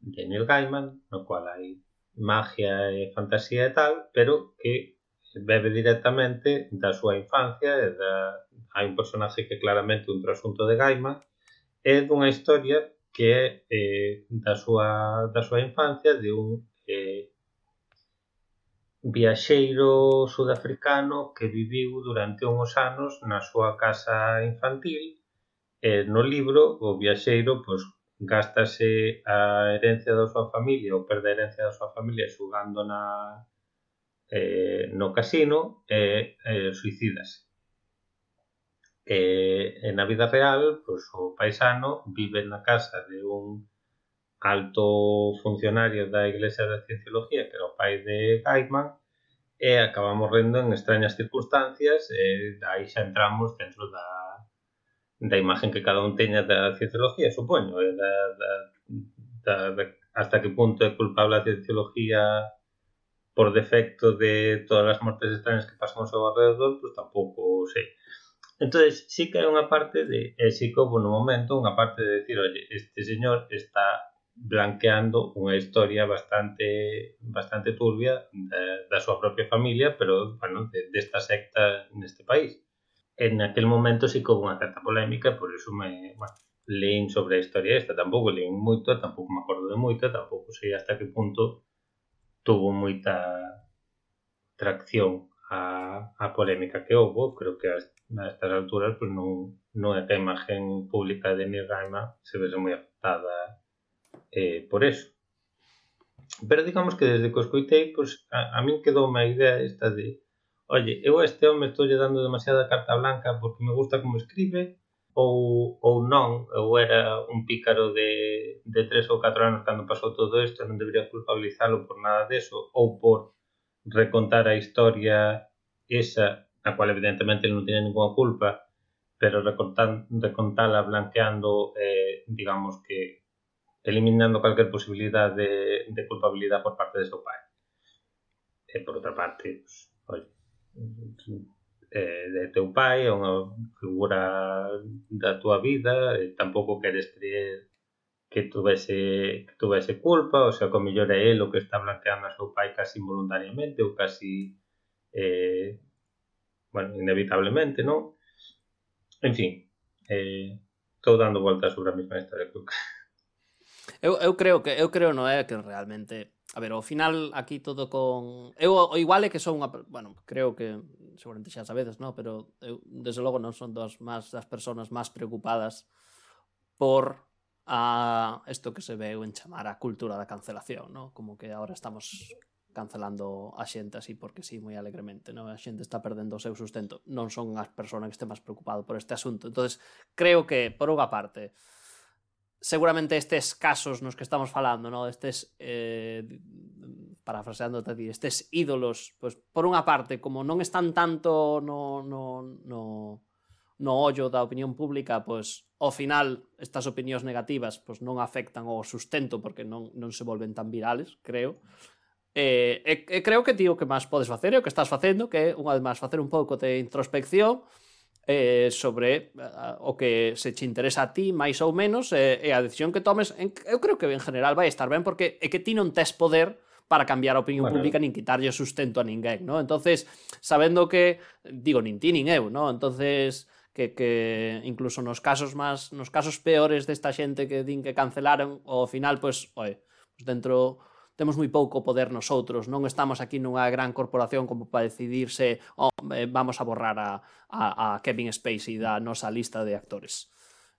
de Neil Gaiman, no cual hai magia e fantasía e tal, pero que bebe directamente da súa infancia e da... hai un personaxe que claramente un trasunto de Gaima é dunha historia que é eh, da, súa, da súa infancia de un eh, viaxeiro sudafricano que viviu durante uns anos na súa casa infantil e no libro o viaxeiro pois, gástase a herencia da súa familia ou perde a herencia da súa familia xugando na, eh, no casino e eh, eh, suicídase. E, eh, na vida real, pois, o paisano vive na casa de un alto funcionario da Iglesia da Cienciología, que era o pai de Gaiman, e acabamos rendo en extrañas circunstancias, e aí xa entramos dentro da da imagen que cada un teña da cienciología, supoño, e da, da, da, da, hasta que punto é culpable a cienciología por defecto de todas as mortes extrañas que pasan ao alrededor, pois tampouco sei. Entonces, sí que hai unha parte de, e sí que houve momento unha parte de decir, oye, este señor está blanqueando unha historia bastante bastante turbia da, da súa propia familia, pero, bueno, de, desta secta neste país. en aquel momento sí que houve unha certa polémica, por iso me, bueno, leín sobre a historia esta, tampouco leín moito, tampouco me acordo de moito, tampouco sei hasta que punto tuvo moita tracción a, a polémica que houve, creo que a, a estas alturas pues, non, non é que a imagen pública de Nirgaima se vese moi afectada eh, por eso. Pero digamos que desde que o escoitei, pues, a, a min quedou unha idea esta de oye, eu a este home estou dando demasiada carta blanca porque me gusta como escribe, ou, ou non, eu era un pícaro de, de tres ou catro anos cando pasou todo isto, non debería culpabilizalo por nada deso, ou por recontar a historia esa, a cual evidentemente non tiene ninguna culpa, pero recontan, recontala blanqueando, eh, digamos que eliminando calquer posibilidade de, de culpabilidade por parte de seu pai. E por outra parte, pues, eh, de teu pai, é unha figura da túa vida, e tampouco queres creer que tuvese, que tuvese culpa, ou sea, que o mellor é ele o que está blanqueando a seu pai casi involuntariamente ou casi, eh, bueno, inevitablemente, non? En fin, eh, estou dando voltas sobre a mesma historia que eu, eu creo que eu creo no é que realmente A ver, ao final aquí todo con eu o igual é que son unha, bueno, creo que seguramente xa sabedes, no, pero eu desde logo non son das máis das persoas máis preocupadas por a isto que se veu en chamar a cultura da cancelación, no? Como que agora estamos cancelando a xente así porque sí, moi alegremente, no? A xente está perdendo o seu sustento. Non son as persoas que este máis preocupado por este asunto. entonces creo que, por unha parte, seguramente estes casos nos que estamos falando, no? estes, eh, parafraseando ti, estes ídolos, pues, por unha parte, como non están tanto no, no, no, no ollo da opinión pública, pois, ao final, estas opinións negativas pois, non afectan o sustento porque non, non se volven tan virales, creo. E, eh, e, eh, e creo que tío, o que máis podes facer é o que estás facendo, que é, unha vez máis, facer un pouco de introspección, eh, sobre eh, o que se che interesa a ti máis ou menos eh, e a decisión que tomes en, eu creo que en general vai estar ben porque é que ti non tes poder para cambiar a opinión bueno. pública nin quitarlle sustento a ninguén, ¿no? Entonces, sabendo que digo nin ti nin eu, ¿no? Entonces que, que incluso nos casos máis nos casos peores desta xente que din que cancelaron ao final pois pues, oe, pues dentro temos moi pouco poder nosotros, non estamos aquí nunha gran corporación como para decidirse oh, eh, vamos a borrar a, a, a Kevin Spacey da nosa lista de actores.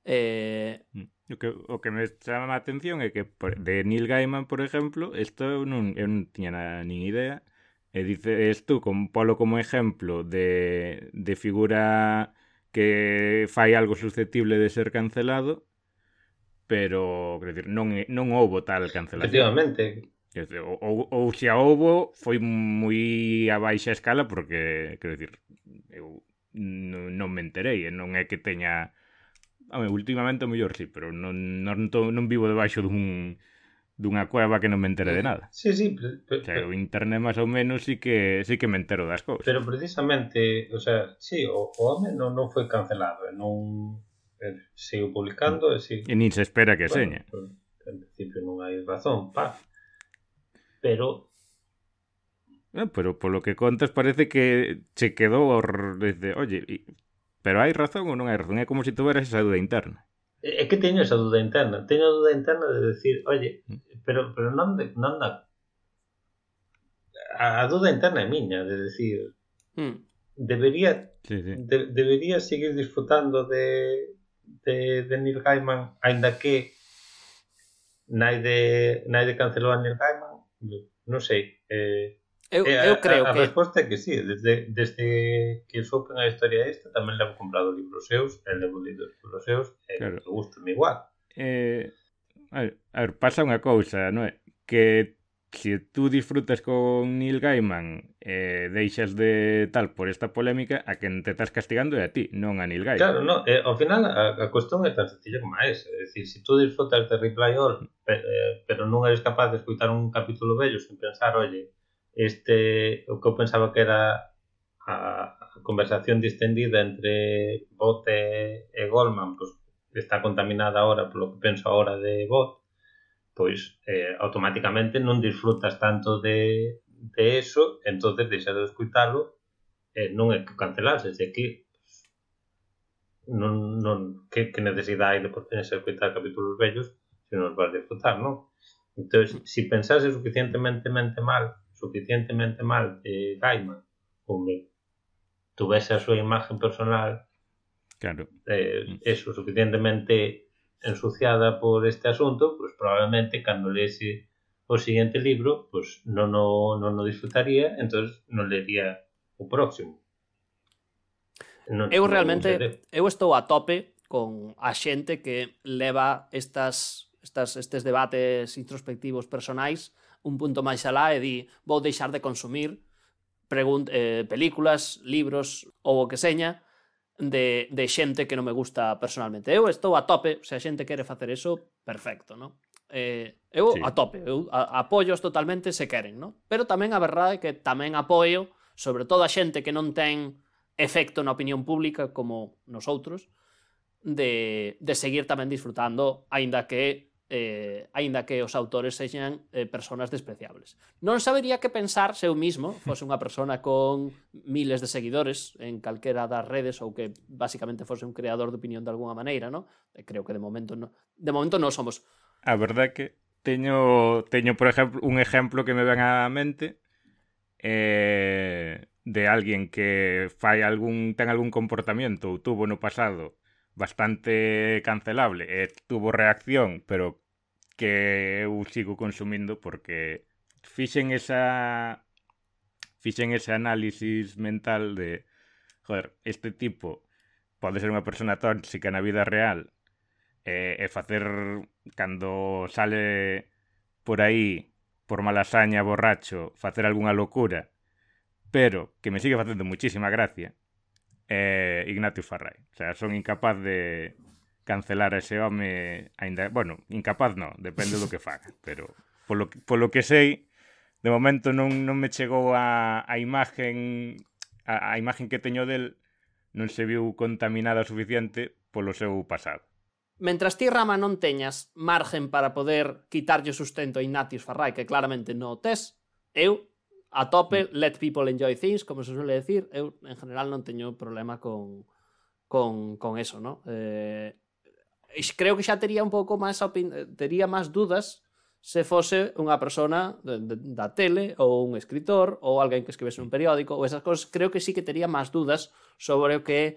Eh... Mm. O, que, o que me chama a atención é que de Neil Gaiman, por exemplo, isto eu non, eu non tiña nada, nin idea, e dices tú, con Polo como exemplo de, de figura que fai algo susceptible de ser cancelado, pero quer dizer, non, non houbo tal cancelación. Efectivamente, Ou, ou, se a houbo foi moi a baixa escala porque, quero dicir, eu non, non me enterei, non é que teña Home, últimamente o mellor sí, pero non, non, to, non vivo debaixo dun, dunha cueva que non me entere de nada. Sí, sí, pero, pero, o sea, o internet máis ou menos sí que sí que me entero das cousas. Pero precisamente, o sea, sí, o, o home non, non foi cancelado, non sigo publicando e sí. E nin se espera que bueno, seña. En principio non hai razón, pa pero eh, pero por lo que contas parece que se quedou desde oye oye, pero hai razón ou non hai razón? É como se si tuveras esa duda interna. É que teño esa duda interna. Teño a duda interna de decir, oye, mm. pero, pero non, de, non da... A, a duda interna é miña, de decir, hmm. debería sí, sí. De, debería seguir disfrutando de, de, de Neil Gaiman, ainda que naide, naide cancelou a Neil Gaiman, non sei, eh, Eu, eh, eu creo a, a, que... resposta é que sí, desde, desde que soupen a historia esta tamén levo comprado libros seus, e levo lido libros seus, e claro. me gusta igual. Eh, a, ver, a ver, pasa unha cousa, non é? Que se tú disfrutas con Neil Gaiman e eh, deixas de tal por esta polémica, a quen te estás castigando é a ti, non a Neil Gaiman. Claro, no, eh, ao final a, a cuestión é tan sencilla como é esa. É dicir, se tú disfrutas de Reply All, pe, eh, pero non eres capaz de escutar un capítulo bello sen pensar, oye, este, o que eu pensaba que era a, a conversación distendida entre Bot e, e Goldman, pues, está contaminada ahora polo que penso ahora de Bot, pois eh, automáticamente non disfrutas tanto de, de eso, entonces deixas de escutarlo, eh, non é que cancelarse, é que non, non, que, que necesidade hai de poderse escutar capítulos bellos se non os vas disfrutar, non? Entón, se pensase suficientemente mente mal, suficientemente mal de Gaiman, ou me tuvese a súa imagen personal, claro. eh, eso, suficientemente ensuciada por este asunto, pues probablemente cando lese o siguiente libro, pues non o, non o disfrutaría, entonces non lería o próximo. Non, eu realmente non eu estou a tope con a xente que leva estas, estas estes debates introspectivos personais un punto máis alá e di vou deixar de consumir pregunt, eh, películas, libros ou o que seña de, de xente que non me gusta personalmente. Eu estou a tope, se a xente quere facer eso, perfecto, non? Eh, eu sí. a tope, eu a, apoios totalmente se queren, non? Pero tamén a verdade é que tamén apoio sobre todo a xente que non ten efecto na opinión pública como nosotros, de, de seguir tamén disfrutando, aínda que eh, aínda que os autores sexan eh, personas despreciables. Non sabería que pensar se eu mismo fose unha persona con miles de seguidores en calquera das redes ou que basicamente fose un creador de opinión de alguna maneira, ¿no? Eh, creo que de momento no, de momento non somos. A verdade que teño teño por exemplo un exemplo que me ven á mente eh, de alguén que fai algún ten algún comportamento ou tuvo no pasado bastante cancelable e tuvo reacción, pero que eu sigo consumindo porque fixen esa fixen ese análisis mental de joder, este tipo pode ser unha persona tóxica na vida real e, e facer cando sale por aí por malasaña, borracho, facer algunha locura pero que me sigue facendo muchísima gracia e Ignacio Farray. O sea, son incapaz de cancelar a ese home ainda, bueno, incapaz no, depende do que faga, pero polo, polo que sei, de momento non, non me chegou a, a imagen a, a imagen que teño del non se viu contaminada o suficiente polo seu pasado. Mentras ti, Rama, non teñas margen para poder quitarlle sustento a Ignatius Farrai, que claramente non o tes, eu a tope, mm. let people enjoy things, como se suele decir. Eu, en general, non teño problema con, con, con eso, ¿no? Eh, creo que xa tería un pouco máis tería máis dudas se fose unha persona de, de, da tele ou un escritor ou alguén que escribese un periódico ou esas cosas, creo que sí que tería máis dudas sobre o que é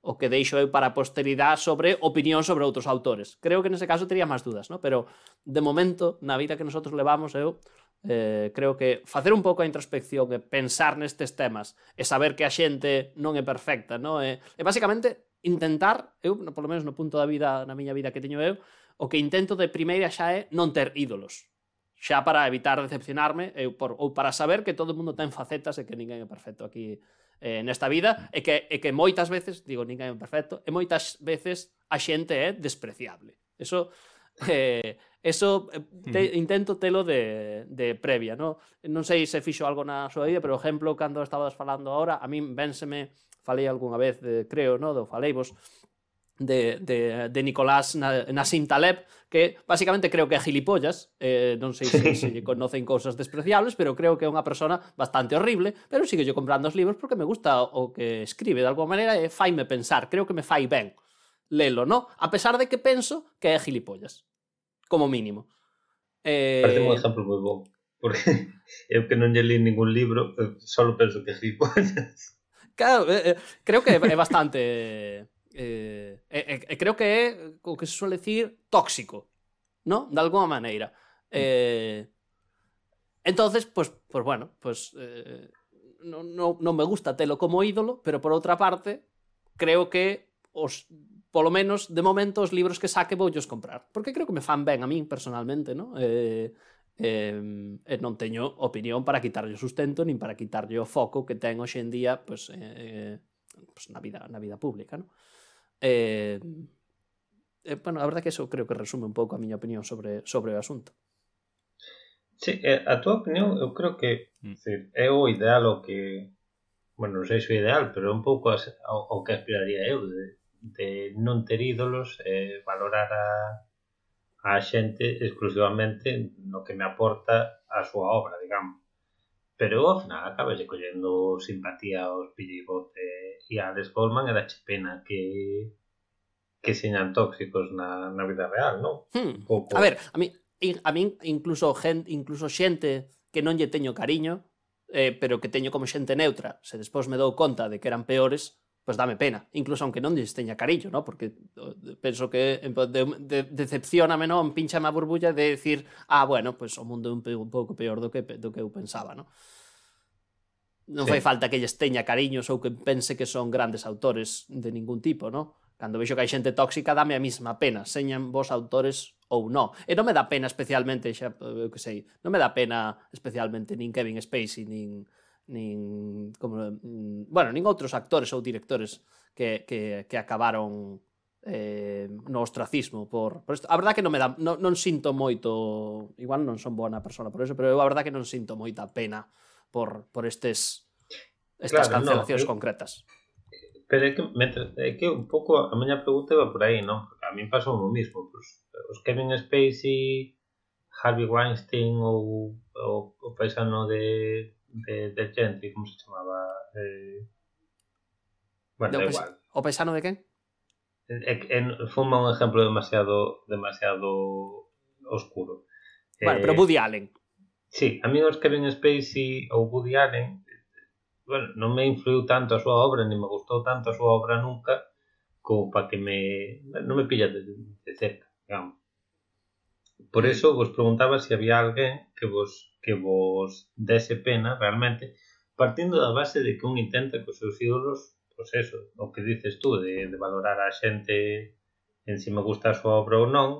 o que deixo eu para a posteridade sobre opinión sobre outros autores. Creo que nese caso tería máis dudas, ¿no? pero de momento, na vida que nosotros levamos, eu eh, creo que facer un pouco a introspección e pensar nestes temas e saber que a xente non é perfecta, ¿no? e, e basicamente intentar, eu, polo menos no punto da vida, na miña vida que teño eu, o que intento de primeira xa é non ter ídolos xa para evitar decepcionarme eu por, ou para saber que todo o mundo ten facetas e que ninguén é perfecto aquí eh, nesta vida e que, e que moitas veces, digo, ninguén é perfecto, e moitas veces a xente é despreciable. Eso eh, eso eh, te, intento telo de, de previa, no? Non sei se fixo algo na súa vida, pero, exemplo, cando estabas falando ahora, a min vénseme, falei algunha vez, de, creo, no? do faleivos, de, de, de Nicolás Nassim Taleb, que basicamente creo que é gilipollas, eh, non sei se, se lle conocen cousas despreciables, pero creo que é unha persona bastante horrible, pero sigo yo comprando os libros porque me gusta o que escribe, de alguma maneira e faime pensar, creo que me fai ben lelo, no? A pesar de que penso que é gilipollas, como mínimo. Eh... Parece un exemplo moi bon, porque eu que non lle li ningún libro, só penso que é gilipollas. Claro, eh, eh creo que é bastante eh, e, eh, creo que é o que se suele decir tóxico, ¿no? De alguma maneira. Eh, entonces, pues, pues bueno, pues eh, no, no, non me gusta telo como ídolo, pero por outra parte, creo que os polo menos de momento os libros que saque voullos comprar, porque creo que me fan ben a min personalmente, ¿no? Eh, eh, e non teño opinión para quitarlle o sustento nin para quitarlle o foco que ten hoxe en día pues, eh, pues na vida na vida pública, ¿no? Eh, eh, bueno, a verdade que eso creo que resume un pouco a miña opinión sobre, sobre o asunto. Sí, eh, a túa opinión eu creo que mm. decir, é o ideal o que bueno, non sei se o ideal, pero é un pouco o, o que aspiraría eu de, de non ter ídolos e eh, valorar a, a xente exclusivamente no que me aporta a súa obra, digamos pero ao final acabas collendo simpatía aos PJ e a Alex Goldman e dache pena que que señan tóxicos na, na vida real, non? Hmm. Pouco... A ver, a mí, a mí incluso, gente, incluso xente que non lle teño cariño, eh, pero que teño como xente neutra, se despois me dou conta de que eran peores, pues dame pena, incluso aunque non lles teña cariño, ¿no? porque eh, penso que de, de, decepcioname, non? pinchame a burbulla de decir, ah, bueno, pues o mundo é un, un pouco peor do que, do que eu pensaba, ¿no? Non sí. fai falta que lles teña cariños ou que pense que son grandes autores de ningún tipo, ¿no? Cando vexo que hai xente tóxica, dame a mesma pena, señan vos autores ou non. E non me dá pena especialmente, xa, eh, eu que sei, non me dá pena especialmente nin Kevin Spacey, nin, nin, como, mm, bueno, nin outros actores ou directores que, que, que acabaron eh, no ostracismo por, por isto. A verdade que non me dá, non, non sinto moito, igual non son boa na persona por eso, pero eu a verdade que non sinto moita pena por, por estes estas claro, cancelacións no, eu, concretas. Pero é que, é que un pouco a miña pregunta iba por aí, non? A min pasou o mismo. Pues, os Kevin Spacey, Harvey Weinstein ou o, o paisano de de, de Gentry, como se chamaba? Eh... Bueno, da igual. ¿O paisano de quién? Fuma un ejemplo demasiado demasiado oscuro. Bueno, eh, pero Woody Allen. Sí, a mí os Kevin Spacey ou Woody Allen bueno, non me influiu tanto a súa obra, ni me gustou tanto a súa obra nunca, como para que me... non me pilla de, de cerca, digamos. Por eso vos preguntaba se si había alguén que vos que vos dese pena realmente partindo da base de que un intenta cos seus ídolos pois eso, o que dices tú de, de valorar a xente en si me gusta a súa obra ou non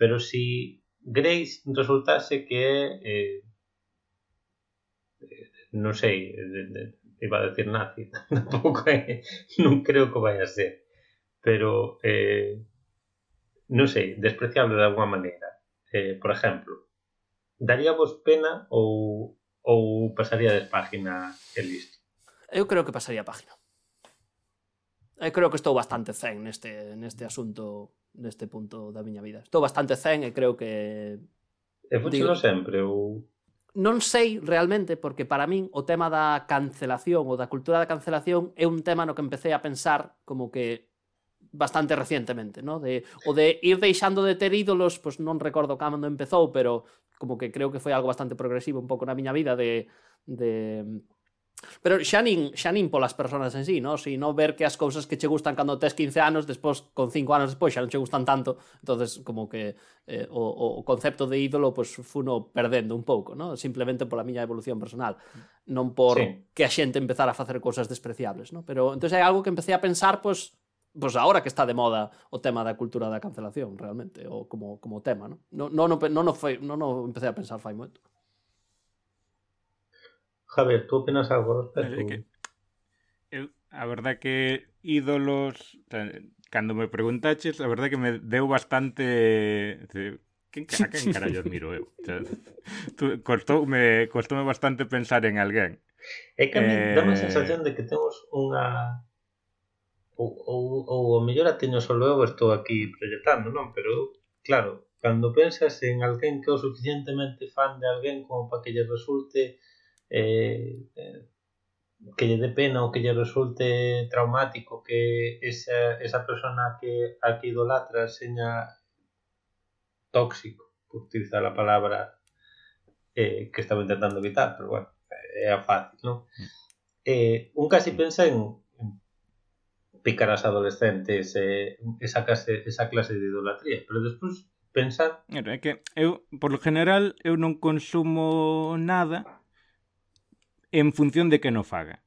pero si Grace resultase que é eh, eh non sei de, de, iba a decir nazi tampouco é, non creo que vai a ser pero eh, non sei, despreciable de alguma maneira eh, por exemplo, daríamos pena ou, ou pasaría de página e listo? Eu creo que pasaría página. Eu creo que estou bastante zen neste, neste asunto, neste punto da miña vida. Estou bastante zen e creo que... E funciona sempre ou... Non sei realmente, porque para min o tema da cancelación ou da cultura da cancelación é un tema no que empecé a pensar como que bastante recentemente, ¿no? De, o de ir deixando de ter ídolos, pois pues non recordo cando empezou, pero como que creo que foi algo bastante progresivo un pouco na miña vida de, de Pero xa nin, xa nin polas persoas en sí, no? Si no ver que as cousas que che gustan cando tes 15 anos, despois con 5 anos despois xa non che gustan tanto, entonces como que eh, o, o concepto de ídolo pues, funo perdendo un pouco, no? Simplemente pola miña evolución personal, non por sí. que a xente empezara a facer cousas despreciables, no? Pero entonces hai algo que empecé a pensar, pois pues, pues agora que está de moda o tema da cultura da cancelación, realmente, o como, como tema, ¿no? No, no, no, no, no, foi, no, no empecé a pensar fai moito. Javier, tú opinas algo eh, respecto? Que, eu, a verdad que ídolos, cando me preguntaches, a verdad que me deu bastante a quen carallos miro eu? O sea, tú, costoume, costoume bastante pensar en alguén. É que a mí eh... dá a sensación de que temos unha ou, ou, ou a mellor a teño só eu estou aquí proyectando, non? Pero, claro, cando pensas en alguén que é o suficientemente fan de alguén como para que lle resulte eh, eh, que lle dé pena ou que lle resulte traumático que esa, esa persona que a que idolatra seña tóxico, por utilizar a palabra eh, que estaba intentando evitar, pero bueno, é a fácil, non? Mm. Eh, un casi pensa en picaras adolescentes eh, esa, clase, esa clase de idolatría, pero despois pensar... É que eu, por lo general, eu non consumo nada en función de que non faga.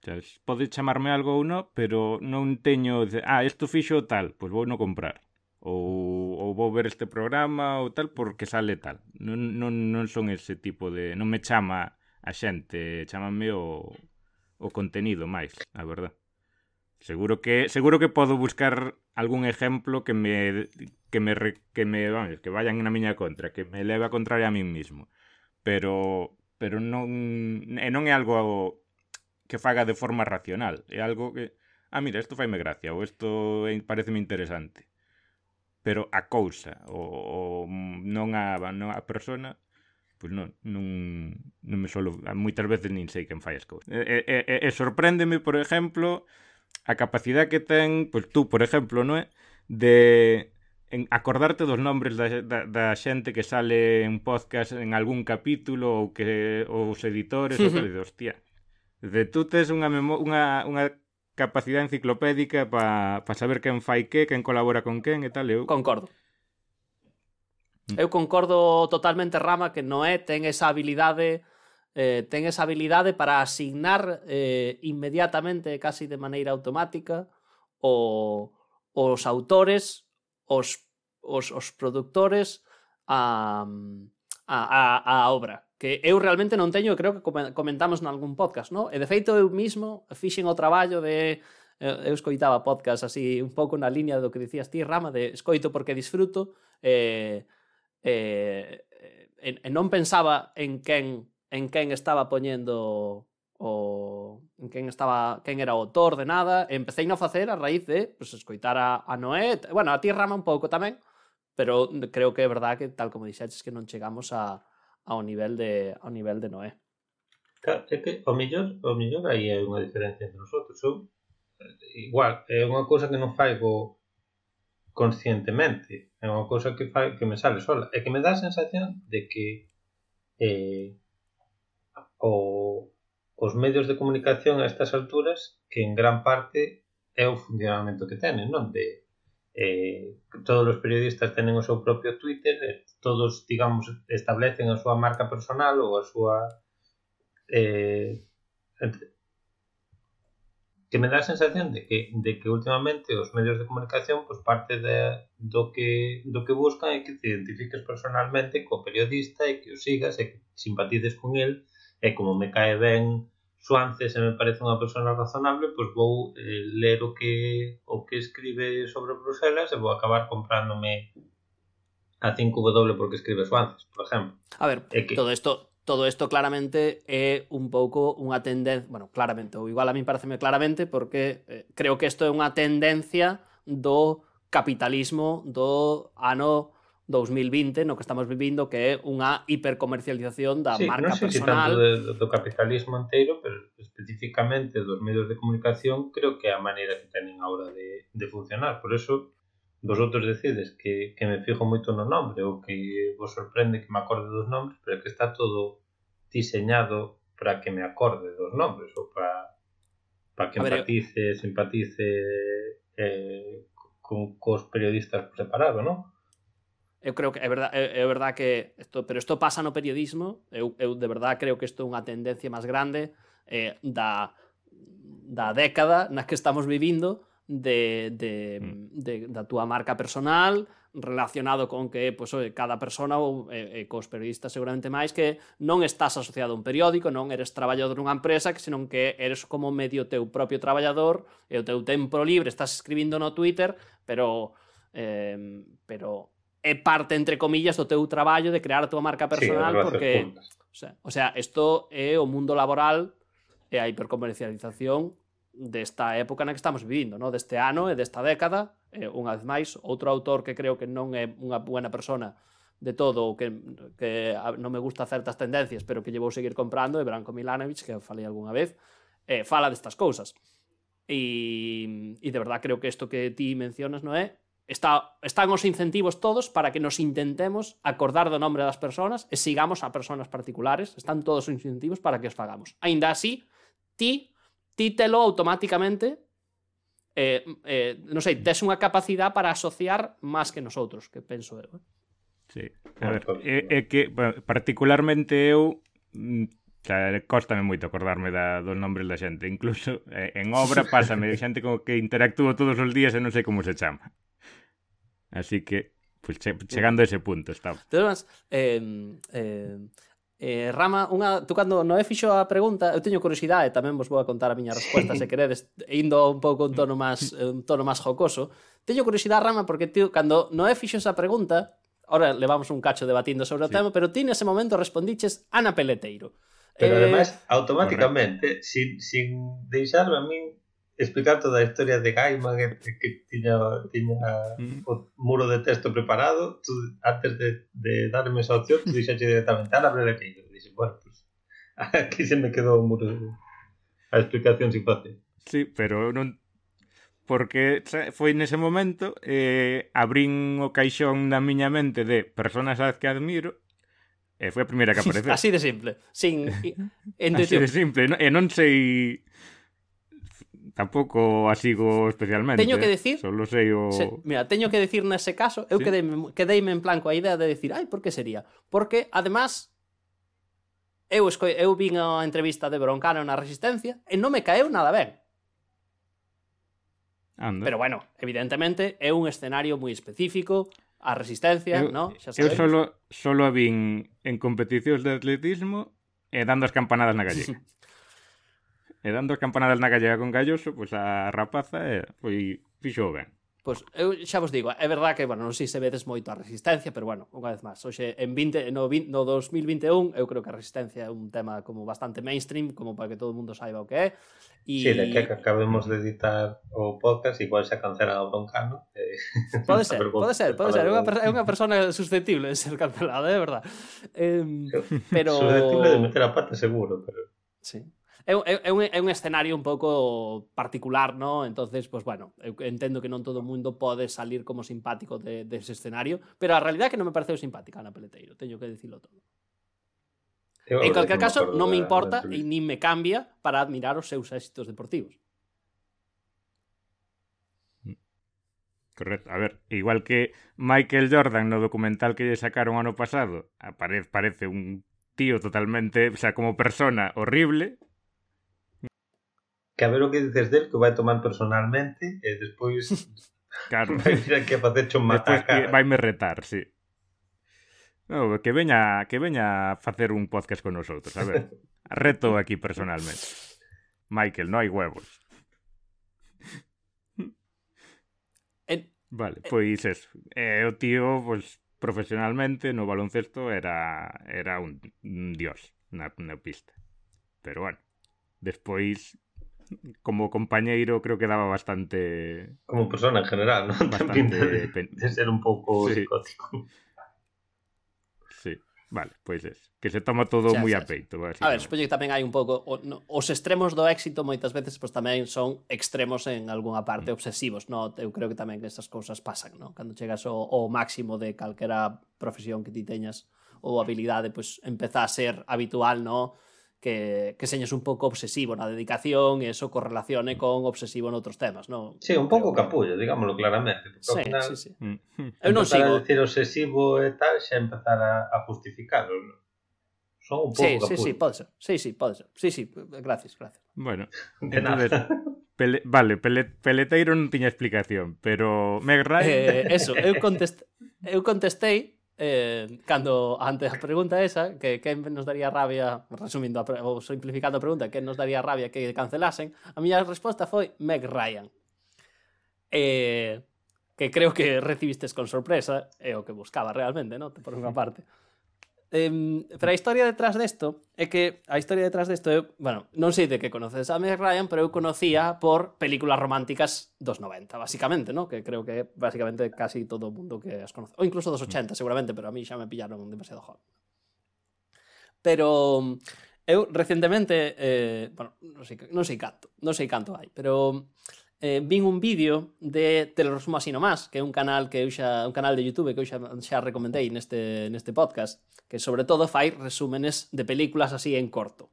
Sabes? Pode chamarme algo ou non, pero non teño... De, ah, isto fixo tal, pois vou non comprar. Ou, ou vou ver este programa ou tal porque sale tal. Non, non, non son ese tipo de... Non me chama a xente, chamame o, o contenido máis, a verdade. Seguro que seguro que podo buscar algún exemplo que me que me que me vamos, que vayan na miña contra, que me leve a contraria a min mismo. Pero pero non e non é algo que faga de forma racional, é algo que ah, mira, isto faime gracia ou isto pareceme interesante. Pero a cousa, o, o non a non a persona, pois non, non, non me solo, moitas veces nin sei quen fai as cousas. E, e, e, e sorpréndeme, por exemplo, a capacidade que ten, pois tú, por exemplo, non é? De en acordarte dos nombres da, da, da xente que sale en podcast en algún capítulo ou que os editores, ou que, hostia, de tú tes unha, unha, unha capacidade enciclopédica para pa saber quen fai que, quen colabora con quen e tal. Eu... Concordo. Mm. Eu concordo totalmente, Rama, que Noé ten esa habilidade eh, ten esa habilidade para asignar eh, inmediatamente, casi de maneira automática, o, os autores, os, os, os productores a, a, a, a obra. Que eu realmente non teño, creo que comentamos en algún podcast, no? E de feito eu mismo fixen o traballo de eh, eu escoitaba podcast así un pouco na liña do que dicías ti, Rama, de escoito porque disfruto, eh, eh, e, e non pensaba en quen en quen estaba poñendo o en quen estaba quen era o autor de nada, e empecé a facer a raíz de pues, escoitar a, a Noé, bueno, a ti rama un pouco tamén, pero creo que é verdad que tal como dixetes que non chegamos a, ao nivel de ao nivel de Noé. Claro, é que o mellor, o mellor aí hai unha diferencia entre nosotros. Eu, eh, igual, é unha cousa que non faigo conscientemente, é unha cousa que fai, que me sale sola, é que me dá a sensación de que eh, o os medios de comunicación a estas alturas que en gran parte é o funcionamento que tenen, non? De, eh, todos os periodistas tenen o seu propio Twitter, eh, todos, digamos, establecen a súa marca personal ou a súa... Eh, que me dá a sensación de que, de que últimamente os medios de comunicación pois parte de, do, que, do que buscan é que te identifiques personalmente co periodista e que o sigas e que simpatices con el e como me cae ben Suance se me parece unha persona razonable, pois vou eh, ler o que o que escribe sobre Bruselas e vou acabar comprándome a 5W porque escribe Suances, por exemplo. A ver, é que... todo isto todo isto claramente é un pouco unha tendencia, bueno, claramente, ou igual a mí pareceme claramente porque eh, creo que isto é unha tendencia do capitalismo do ano 2020 no que estamos vivindo que é unha hipercomercialización da sí, marca non sei personal. Se tanto de, do capitalismo anteiro, pero especificamente dos medios de comunicación, creo que é a maneira que tenen agora de, de funcionar. Por eso vosotros decides que, que me fijo moito no nombre ou que vos sorprende que me acorde dos nombres, pero que está todo diseñado para que me acorde dos nombres ou para, para que empatice, ver, simpatice eh, con, cos periodistas por separado, non? eu creo que é verdad, é, é verdad que isto, pero isto pasa no periodismo, eu, eu de verdad creo que isto é unha tendencia máis grande eh, da, da década na que estamos vivindo de, de, mm. de, da túa marca personal relacionado con que pues, cada persona ou eh, cos periodistas seguramente máis que non estás asociado a un periódico, non eres traballador dunha empresa, que senón que eres como medio teu propio traballador e o teu tempo libre estás escribindo no Twitter, pero eh, pero é parte, entre comillas, do teu traballo de crear a tua marca personal sí, porque... O sea, o sea, isto é o mundo laboral e a hipercomercialización desta época na que estamos vivindo, no? deste ano e desta década, e unha vez máis, outro autor que creo que non é unha buena persona de todo, ou que, que non me gusta certas tendencias, pero que llevou seguir comprando, é Branko Milanovic, que falei algunha vez, eh, fala destas cousas. E, e de verdad creo que isto que ti mencionas, non é? está, están os incentivos todos para que nos intentemos acordar do nombre das persoas e sigamos a persoas particulares, están todos os incentivos para que os fagamos. Ainda así, ti títelo automáticamente eh, eh, non sei, tes unha capacidade para asociar máis que nosotros, que penso eu. Eh? Sí. A ver, é, é que particularmente eu mm, xa, costame moito acordarme da, dos nombres da xente. Incluso eh, en obra pásame xente con que interactúo todos os días e non sei como se chama. Así que, pues, che chegando a ese punto está. Además, eh, eh, eh, Rama, unha, tú cando Noé fixo a pregunta, eu teño curiosidade, tamén vos vou a contar a miña resposta, se queredes, indo un pouco un tono máis un tono máis jocoso. Teño curiosidade, Rama, porque tío, cando Noé fixo esa pregunta, ahora levamos un cacho debatindo sobre o sí. tema, pero ti nese momento respondiches Ana Peleteiro. Pero eh... además, automáticamente, sin, sin deixarme a min explicar toda a historia de Gaiman eh, que, que tiña, tiña mm. o muro de texto preparado tú, antes de, de darme esa opción tú dixaxe directamente, a abre aquello e dixen, bueno, pues, aquí se me quedou o muro a explicación sin fácil Sí, pero non porque foi nese momento eh, abrín o caixón da miña mente de personas ás que admiro e foi a primeira que apareceu. Así de simple, sin. Así de simple, e non sei Tampouco a sigo especialmente. Teño que eh. decir... Solo sei o... Se, mira, teño que decir nese caso, eu ¿Sí? quedeime, quedeime en plan coa idea de decir, ai, por que sería? Porque, además, eu, esco... eu vin a entrevista de Broncano na Resistencia e non me caeu nada ben. Ando. Pero bueno, evidentemente é un escenario moi específico, a resistencia, eu, no? Xa sabéis. eu solo, solo a vin en competicións de atletismo e dando as campanadas na gallega. e dando a campanadas na gallega con Galloso, pois a rapaza e, foi fixo ben. Pois eu xa vos digo, é verdad que, bueno, non sei se vedes moito a resistencia, pero bueno, unha vez máis, hoxe en 20, no, 20, no 2021 eu creo que a resistencia é un tema como bastante mainstream, como para que todo o mundo saiba o que é. E... Sí, de que acabemos de editar o podcast, igual se cancela o broncano. Eh... Pode ser, pode ser, pode ser. É unha, é unha persona susceptible de ser cancelada, é verdad. Eh, pero... Susceptible de meter a pata, seguro, pero... Sí é, é, un, é un escenario un pouco particular, ¿no? Entonces, pues bueno, eu entendo que non todo o mundo pode salir como simpático de, de escenario, pero a realidade é que non me pareceu simpática Ana Peleteiro, teño que dicilo todo. Eu, en calquer caso, non me importa e nin me cambia para admirar os seus éxitos deportivos. Correcto. A ver, igual que Michael Jordan no documental que lle sacaron ano pasado, aparece, parece un tío totalmente, o sea, como persona horrible, que a ver o que dices del que vai tomar personalmente e despois claro. vai vir aquí a facercho un matacara. Vai me retar, sí. No, que veña, que veña a facer un podcast con nosotros, a ver. Reto aquí personalmente. Michael, no hai huevos. En... Vale, pois eso. Eh, o tío, pois, profesionalmente no baloncesto era era un, un dios na, na pista. Pero bueno, despois como compañeiro creo que daba bastante... Como persona en general, ¿no? Bastante... De, de ser un pouco sí. psicótico. Sí. Vale, pois pues es. Que se toma todo moi a peito. A ver, supoño que tamén hai un pouco... O, no, os extremos do éxito moitas veces pois pues, tamén son extremos en algunha parte, mm. obsesivos, no? Eu creo que tamén que estas cousas pasan, no? Cando chegas ao, ao máximo de calquera profesión que ti teñas ou habilidade, pois pues, empeza a ser habitual, no? que, que señas un pouco obsesivo na dedicación e eso correlacione con obsesivo noutros temas, non? Sí, un pouco capullo, digámoslo claramente. Sí, final, sí, sí. Mm. Eu non sigo... a decir obsesivo e tal, xa empezar a, a justificarlo, non? Son un pouco sí, capullo. Sí, sí, pode ser. Sí, sí, pode ser. Sí, sí, gracias, gracias. Bueno, de nada. Pele, vale, pele, peleteiro non tiña explicación, pero Meg Ryan... Eh, eso, eu, contest, eu contestei Eh, cando ante a pregunta esa que quen nos daría rabia resumindo a ou simplificando a pregunta quen nos daría rabia que cancelasen a miña resposta foi Meg Ryan eh, que creo que recibistes con sorpresa é o que buscaba realmente, non? Por unha parte Eh, pero a historia detrás desto é que a historia detrás desto é, bueno, non sei de que conoces a Meg Ryan, pero eu conocía por películas románticas dos 90, basicamente, ¿no? Que creo que basicamente casi todo o mundo que as conoce, ou incluso dos 80 seguramente, pero a mí xa me pillaron demasiado joven. Pero eu recentemente, eh, bueno, non sei, non sei canto, non sei canto hai, pero eh, vin un vídeo de Te lo resumo así nomás, que é un canal que eu xa, un canal de YouTube que eu xa, xa recomendei neste, neste podcast, que sobre todo fai resúmenes de películas así en corto.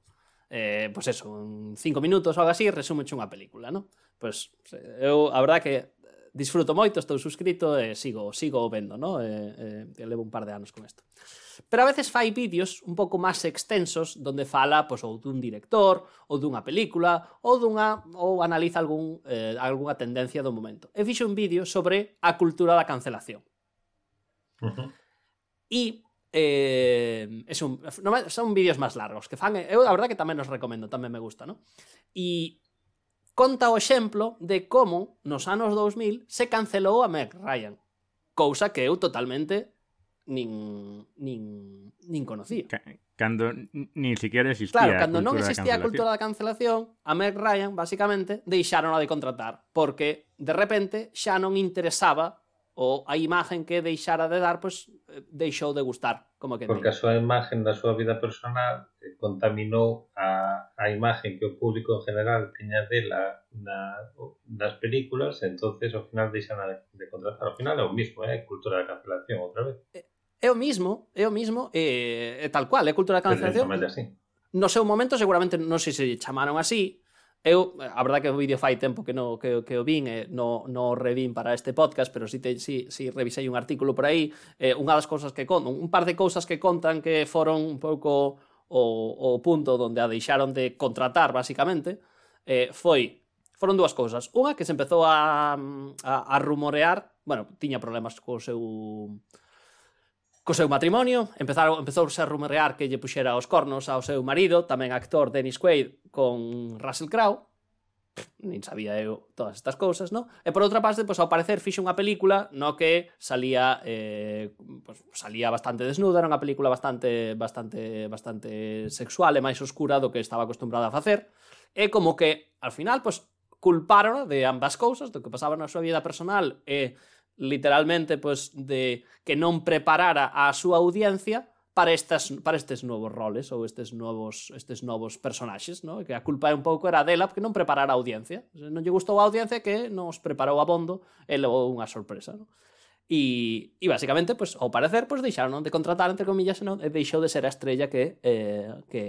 Eh, pois pues eso, en cinco minutos ou algo así, resume unha película, ¿no? Pois pues, eh, eu, a verdad que disfruto moito, estou suscrito e sigo, sigo vendo, ¿no? E, eh, eh, levo un par de anos con isto pero a veces fai vídeos un pouco máis extensos donde fala pois, ou dun director, ou dunha película, ou dunha ou analiza algún, eh, algunha tendencia do momento. E fixo un vídeo sobre a cultura da cancelación. Uh -huh. E eh, es un, no, son vídeos máis largos que fan, eu a verdad que tamén os recomendo, tamén me gusta, ¿no? E conta o exemplo de como nos anos 2000 se cancelou a Meg Ryan, cousa que eu totalmente nin, nin, nin conocía. Cando nin siquiera existía Claro, cando non existía a cultura da cancelación, a Meg Ryan, basicamente, deixaron de contratar, porque, de repente, xa non interesaba ou a imagen que deixara de dar, pois, eh, deixou de gustar. Como que porque a súa imagen da súa vida personal eh, contaminou a, a imagen que o público en general tiña dela na, nas películas, entonces ao final deixan de, de contratar. Ao final é o mismo, é eh? cultura da cancelación outra vez. Eh, É o mismo, é o mismo, é, é tal cual, é cultura da cancelación. Así. No seu momento seguramente non sei se chamaron así, Eu, a verdade que o vídeo fai tempo que no que, que o vin, e no, no revin para este podcast, pero si, te, si, si revisei un artículo por aí, eh, unha das cousas que contan, un par de cousas que contan que foron un pouco o, o punto onde a deixaron de contratar, basicamente, eh, foi foron dúas cousas. Unha que se empezou a, a, a rumorear, bueno, tiña problemas co seu Co seu matrimonio, empezaron, empezouse a rumorear que lle puxera os cornos ao seu marido, tamén actor Dennis Quaid, con Russell Crowe. Nin sabía eu todas estas cousas, non? E por outra parte, pois, ao parecer fixe unha película no que salía eh, pois, salía bastante desnuda, era unha película bastante bastante bastante sexual e máis oscura do que estaba acostumbrada a facer. E como que, al final, pois, culparon de ambas cousas, do que pasaba na súa vida personal e eh, literalmente pois de que non preparara a súa audiencia para estas para estes novos roles ou estes novos estes novos personaxes, no? que a culpa é un pouco era dela porque non preparara a audiencia. Non lle gustou a audiencia que non os preparou a bondo e levou unha sorpresa. No? E, e basicamente, pues, ao parecer, pues, deixaron de contratar, entre comillas, non? e deixou de ser a estrella que, eh, que,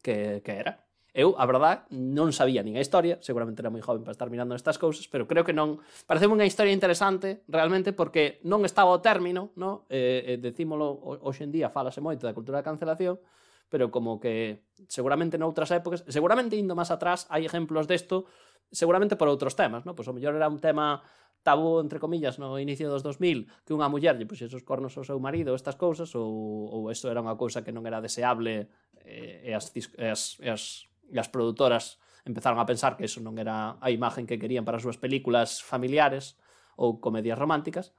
que, que era. Eu, a verdad, non sabía nin a historia, seguramente era moi joven para estar mirando estas cousas, pero creo que non... Parece unha historia interesante, realmente, porque non estaba o término, no? eh, eh, decímolo, hoxe en día falase moito da cultura da cancelación, pero como que seguramente noutras épocas, seguramente indo máis atrás, hai exemplos desto, seguramente por outros temas, no? Pois o mellor era un tema tabú, entre comillas, no inicio dos 2000, que unha muller pois lle puxese os cornos ao seu marido, estas cousas, ou, ou isto era unha cousa que non era deseable eh, e as, e as, e as e as produtoras empezaron a pensar que eso non era a imagen que querían para as súas películas familiares ou comedias románticas,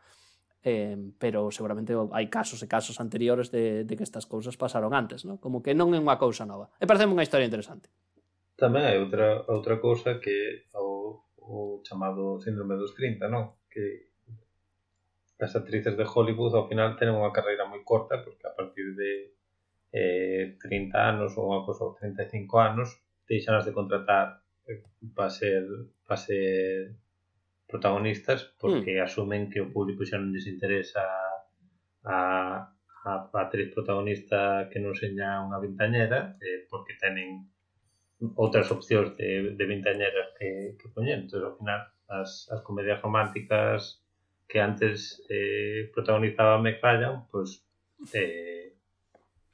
eh, pero seguramente hai casos e casos anteriores de, de que estas cousas pasaron antes, ¿no? como que non é unha cousa nova. E parece unha historia interesante. Tamén hai outra, outra cousa que o, o chamado síndrome dos 30, non? Que as actrices de Hollywood ao final tenen unha carreira moi corta porque a partir de eh, 30 anos ou unha cousa, ou 35 anos, deixanas de contratar eh, para ser, para ser protagonistas porque mm. asumen que o público xa non lles interesa a, a, a actriz protagonista que non seña unha vintañera eh, porque tenen outras opcións de, de vintañeras que, que poñen. Entón, ao final, as, as comedias románticas que antes eh, protagonizaba McFarlane, pois pues, eh,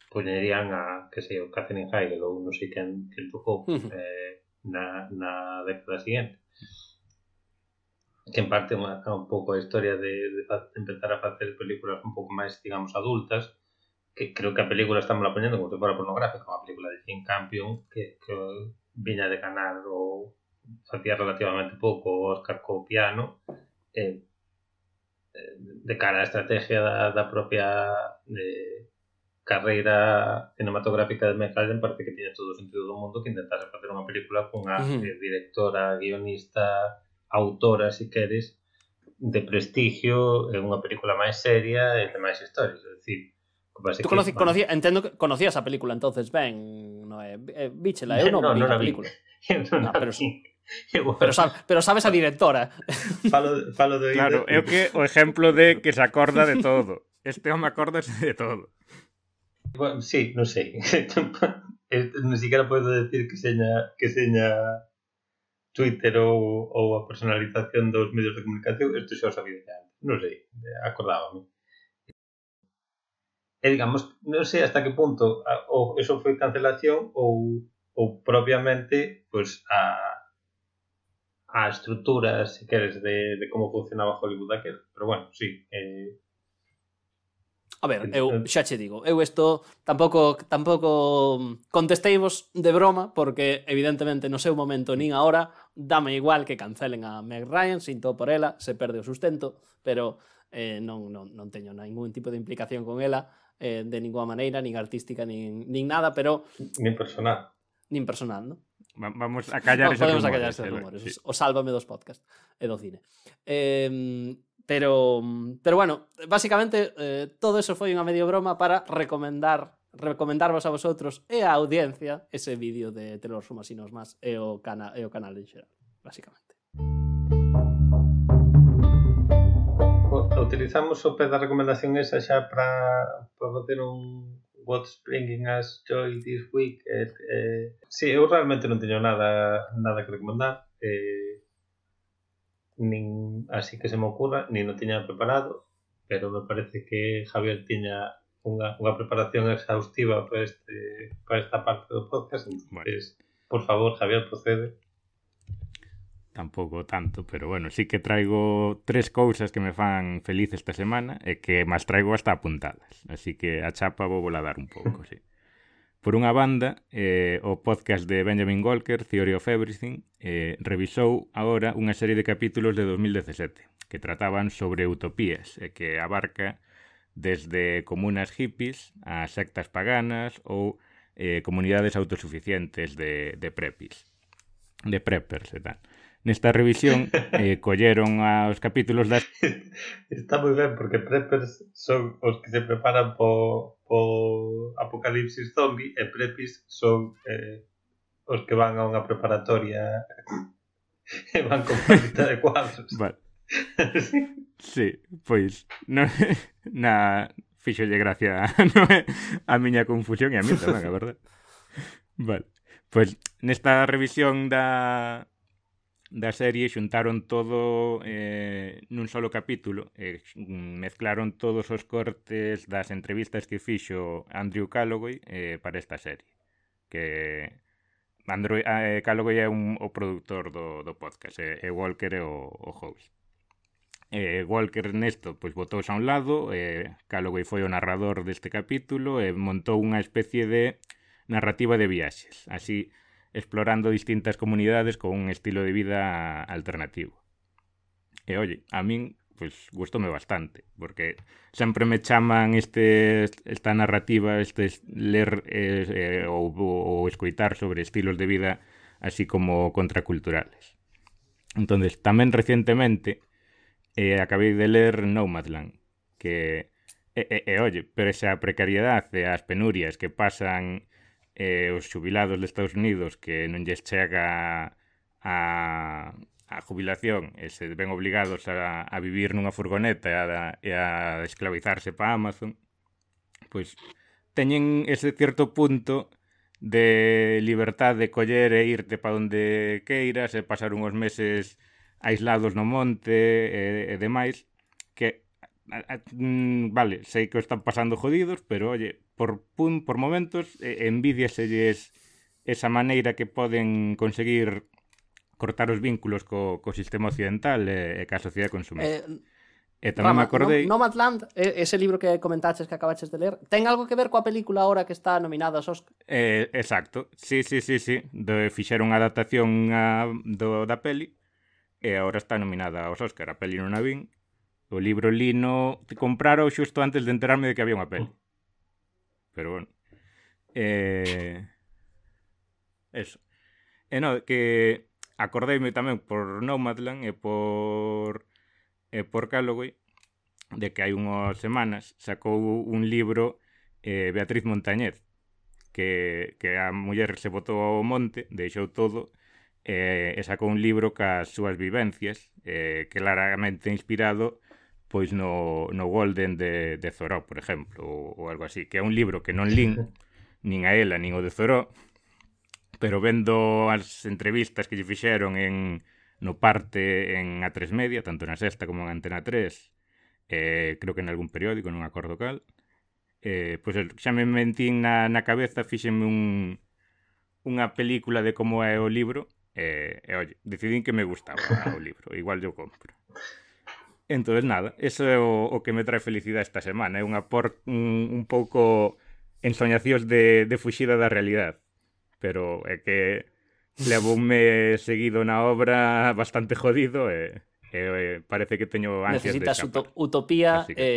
poñerían a, que sei, o Catherine Heigl ou non sei quen que tocou uh -huh. eh, na, na década seguinte que en parte é un pouco a historia de, de, de empezar a facer películas un pouco máis, digamos, adultas que creo que a película estamos la poñendo como se fora pornográfica, unha película de Jim Campion que, que viña de ganar ou facía relativamente pouco o Oscar co piano eh, de cara á estrategia da, da propia de, carreira cinematográfica de McFarlane parece que tiña todo o sentido do mundo que intentase facer unha película cunha uh eh, -huh. directora, guionista, autora, se si queres, de prestigio é unha película máis seria e de máis historias, é dicir, Tú conocí, que, conocí, entendo que conocías a película entonces, ben, no, é, eh, Bichela, eu non, no, vi no a película. Ah, vi. no, pero. Pero, sab, pero sabes a directora. Falo, falo de Claro, é o que o exemplo de que se acorda de todo. Este home acorda de todo. Bueno, sí, non sei. non siquiera podo decir que seña que seña Twitter ou, ou a personalización dos medios de comunicación, isto xa o sabía de antes, non sei, acordábame. E digamos, non sei hasta que punto ah, ou eso foi cancelación ou, ou propiamente pues, a, a estrutura, se queres, de, de como funcionaba Hollywood aquel. Pero bueno, sí, eh, A ver, eu xa che digo, eu isto tampouco tampouco contesteivos de broma porque evidentemente no seu momento nin agora dame igual que cancelen a Meg Ryan, sinto por ela, se perde o sustento, pero eh, non, non, non teño ningún tipo de implicación con ela eh, de ninguna maneira, nin artística, nin, nin nada, pero... Nin personal. Nin personal, non? Vamos a callar no, esos podemos rumores. A callar esos eh, rumores. Sí. O sálvame dos podcast e do cine. Eh, Pero, mm, pero bueno, básicamente eh, todo eso foi unha medio broma para recomendar recomendarvos a vosotros e a audiencia ese vídeo de Te los Fumasinos más e o, cana, e o canal en xeral, básicamente. Utilizamos o pé da recomendación esa xa para, para facer un What's Bringing Us Joy This Week. Eh, eh, sí, eu realmente non teño nada nada que recomendar. Eh, nin así que se me ocurra, nin o tiña preparado, pero me parece que Javier tiña unha, unha preparación exhaustiva para este para esta parte do podcast, entonces, bueno. por favor, Javier, procede. Tampouco tanto, pero bueno, sí que traigo tres cousas que me fan feliz esta semana e que máis traigo hasta apuntadas, así que a chapa vou volar un pouco, sí. Por unha banda, eh, o podcast de Benjamin Golker, Theory of Everything, eh, revisou agora unha serie de capítulos de 2017 que trataban sobre utopías e que abarca desde comunas hippies a sectas paganas ou eh, comunidades autosuficientes de, de prepis, de preppers e tal nesta revisión eh, colleron aos capítulos das... Está moi ben, porque preppers son os que se preparan po, po apocalipsis zombie e prepis son eh, os que van a unha preparatoria e van con palita de cuadros. Vale. sí. pois no, na fixolle gracia no, a miña confusión e a mí tamén, a verdade. Vale. Pois nesta revisión da da serie xuntaron todo eh, nun solo capítulo e mezclaron todos os cortes das entrevistas que fixo Andrew Calloway eh, para esta serie que Andrew ah, eh, Calloway é un, o produtor do, do podcast e, eh, e Walker é o, o host. Eh, Walker nesto pois botouse a un lado eh, Calloway foi o narrador deste capítulo e eh, montou unha especie de narrativa de viaxes. Así explorando distintas comunidades con un estilo de vida alternativo. E oye, a min pues gustome bastante, porque sempre me chaman este esta narrativa, este ler eh, eh, ou, ou escoitar sobre estilos de vida así como contraculturales. Entonces, tamén recentemente eh, acabei de ler Nomadland, que e, e, e oye, pero esa precariedade e as penurias que pasan eh, os xubilados de Estados Unidos que non lles chega a, a jubilación e se ven obligados a, a vivir nunha furgoneta e a, e a esclavizarse para Amazon, pois teñen ese certo punto de libertad de coller e irte para onde queiras e pasar unhos meses aislados no monte e, e demais que a, a, mm, vale, sei que o están pasando jodidos, pero oye, por pun, por momentos eh, envidiaselles esa maneira que poden conseguir cortar os vínculos co, co sistema occidental e, e ca sociedade consumista. Eh, e tamén Rama, me acordei... Nomadland, ese libro que comentaches que acabaches de ler, ten algo que ver coa película ahora que está nominada aos Oscar? Eh, exacto, sí, sí, sí, sí. De, fixeron a adaptación a, do, da peli e agora está nominada aos Oscar. A peli non a vin, O libro lino te comprara xusto antes de enterarme de que había unha peli. Oh. Pero bueno. Eh... Eso. E eh, no, que acordeime tamén por Nomadland e por e por Calloway de que hai unhas semanas sacou un libro eh, Beatriz Montañez que, que a muller se botou ao monte, deixou todo eh, e sacou un libro cas súas vivencias eh, claramente inspirado pois no, no Golden de, de Zoró, por exemplo, ou, ou algo así, que é un libro que non lin, nin a ela, nin o de Zoró, pero vendo as entrevistas que lle fixeron en, no parte en A3 Media, tanto na Sexta como en Antena 3, eh, creo que en algún periódico, non acordo cal, eh, pois xa me mentín na, na cabeza, fíxenme un, unha película de como é o libro, e, eh, e oye, decidín que me gustaba o libro, igual yo compro. Entón, nada, eso é o, o que me trae felicidade esta semana. É unha por, un, un pouco ensoñacións de, de fuxida da realidade. Pero é que levoume seguido na obra bastante jodido e, e parece que teño ansias Necesitas de escapar. utopía que... e,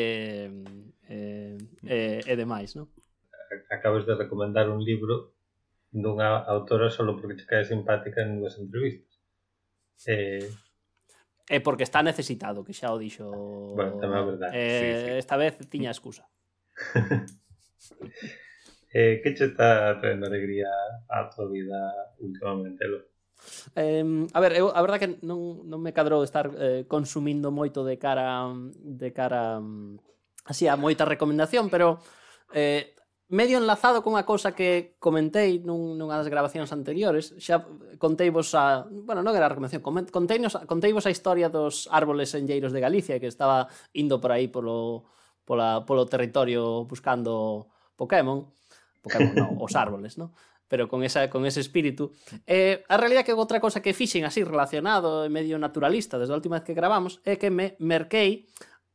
e, e, e demais, non? Acabas de recomendar un libro dunha autora solo porque te cae simpática en dúas entrevistas. Eh, é porque está necesitado, que xa o dixo. Bueno, tamén é verdade. Eh, sí, sí. Esta vez tiña excusa. eh, que che está traendo alegría a tua vida últimamente, Lo? Eh, a ver, eu a verdade que non, non me cadrou estar eh, consumindo moito de cara de cara mm, así a moita recomendación, pero eh, medio enlazado con a cousa que comentei nun, nunha das grabacións anteriores, xa conteivos a, bueno, non era a recomendación, conteivos, conteivos a historia dos árboles enlleiros de Galicia que estaba indo por aí polo, pola, polo territorio buscando Pokémon, Pokémon non, os árboles, non? pero con, esa, con ese espírito. Eh, a realidad que outra cosa que fixen así relacionado e medio naturalista desde a última vez que gravamos é que me merquei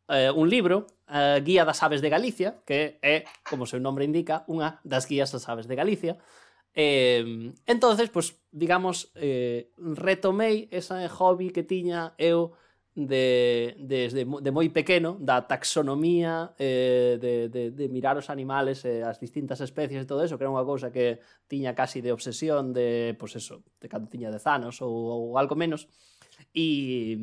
eh, un libro, a Guía das Aves de Galicia, que é, como o seu nome indica, unha das guías das aves de Galicia. Eh, entonces, pues, digamos, eh, retomei ese hobby que tiña eu de, desde de moi pequeno da taxonomía eh, de, de, de mirar os animales eh, as distintas especies e todo eso que era unha cousa que tiña casi de obsesión de, pues eso, de cando tiña 10 anos ou, ou algo menos e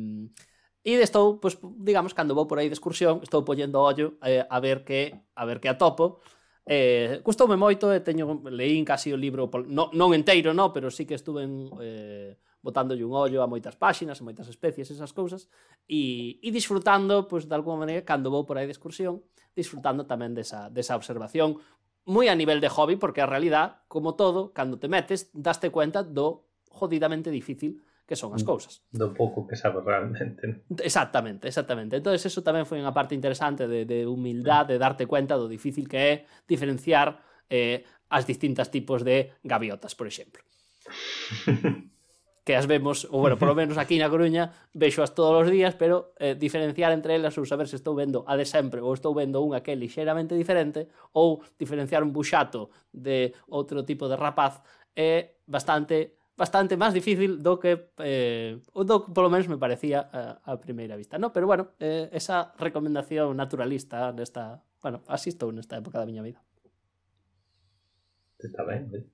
E estou, pois, digamos, cando vou por aí de excursión, estou poñendo ollo eh, a ver que a ver que atopo. Eh, custoume moito e teño leín casi o libro, pol, no, non enteiro, no, pero sí que estuve en, eh, botándolle un ollo a moitas páxinas, a moitas especies, esas cousas, e, e disfrutando, pois, de alguma maneira, cando vou por aí de excursión, disfrutando tamén desa, desa observación, moi a nivel de hobby, porque a realidad, como todo, cando te metes, daste cuenta do jodidamente difícil que son as mm. cousas. Do pouco que sabe realmente. Exactamente, exactamente. Entón, eso tamén foi unha parte interesante de, de humildade, de darte cuenta do difícil que é diferenciar eh, as distintas tipos de gaviotas, por exemplo. que as vemos, ou bueno, polo menos aquí na Coruña, vexoas todos os días, pero eh, diferenciar entre elas ou saber se estou vendo a de sempre ou estou vendo unha que é lixeramente diferente ou diferenciar un buxato de outro tipo de rapaz é bastante bastante máis difícil do que eh, do que polo menos me parecía a, a primeira vista, no? Pero bueno, eh, esa recomendación naturalista nesta, bueno, asisto nesta época da miña vida. Está ben, eh?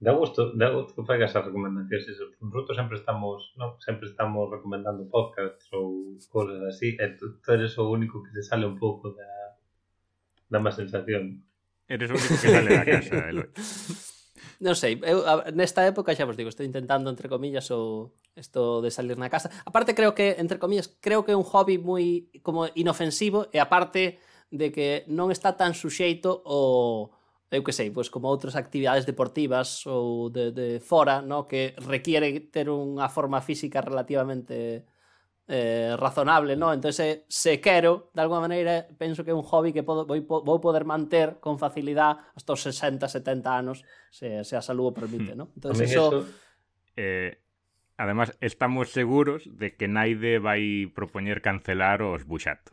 Dá gusto, dá gusto que fagas as recomendacións eso. Nosotros sempre estamos, no, sempre estamos recomendando podcasts ou cosas así, e tú, tú eres o único que se sale un pouco da da má sensación. Eres o único que sale da casa, Eloi. non sei, eu a, nesta época xa vos digo, estou intentando entre comillas o isto de salir na casa. Aparte creo que entre comillas, creo que é un hobby moi como inofensivo e aparte de que non está tan suxeito o eu que sei, pois como outras actividades deportivas ou de, de fora, no? que requiere ter unha forma física relativamente eh, razonable, ¿no? Entonces, se, se quero, de alguma maneira, penso que é un hobby que podo, vou, vou poder manter con facilidade hasta os 60, 70 anos, se, se a salud o permite, ¿no? Hmm. Entonces, eso... eso... Eh, además, estamos seguros de que naide vai propoñer cancelar os buxatos.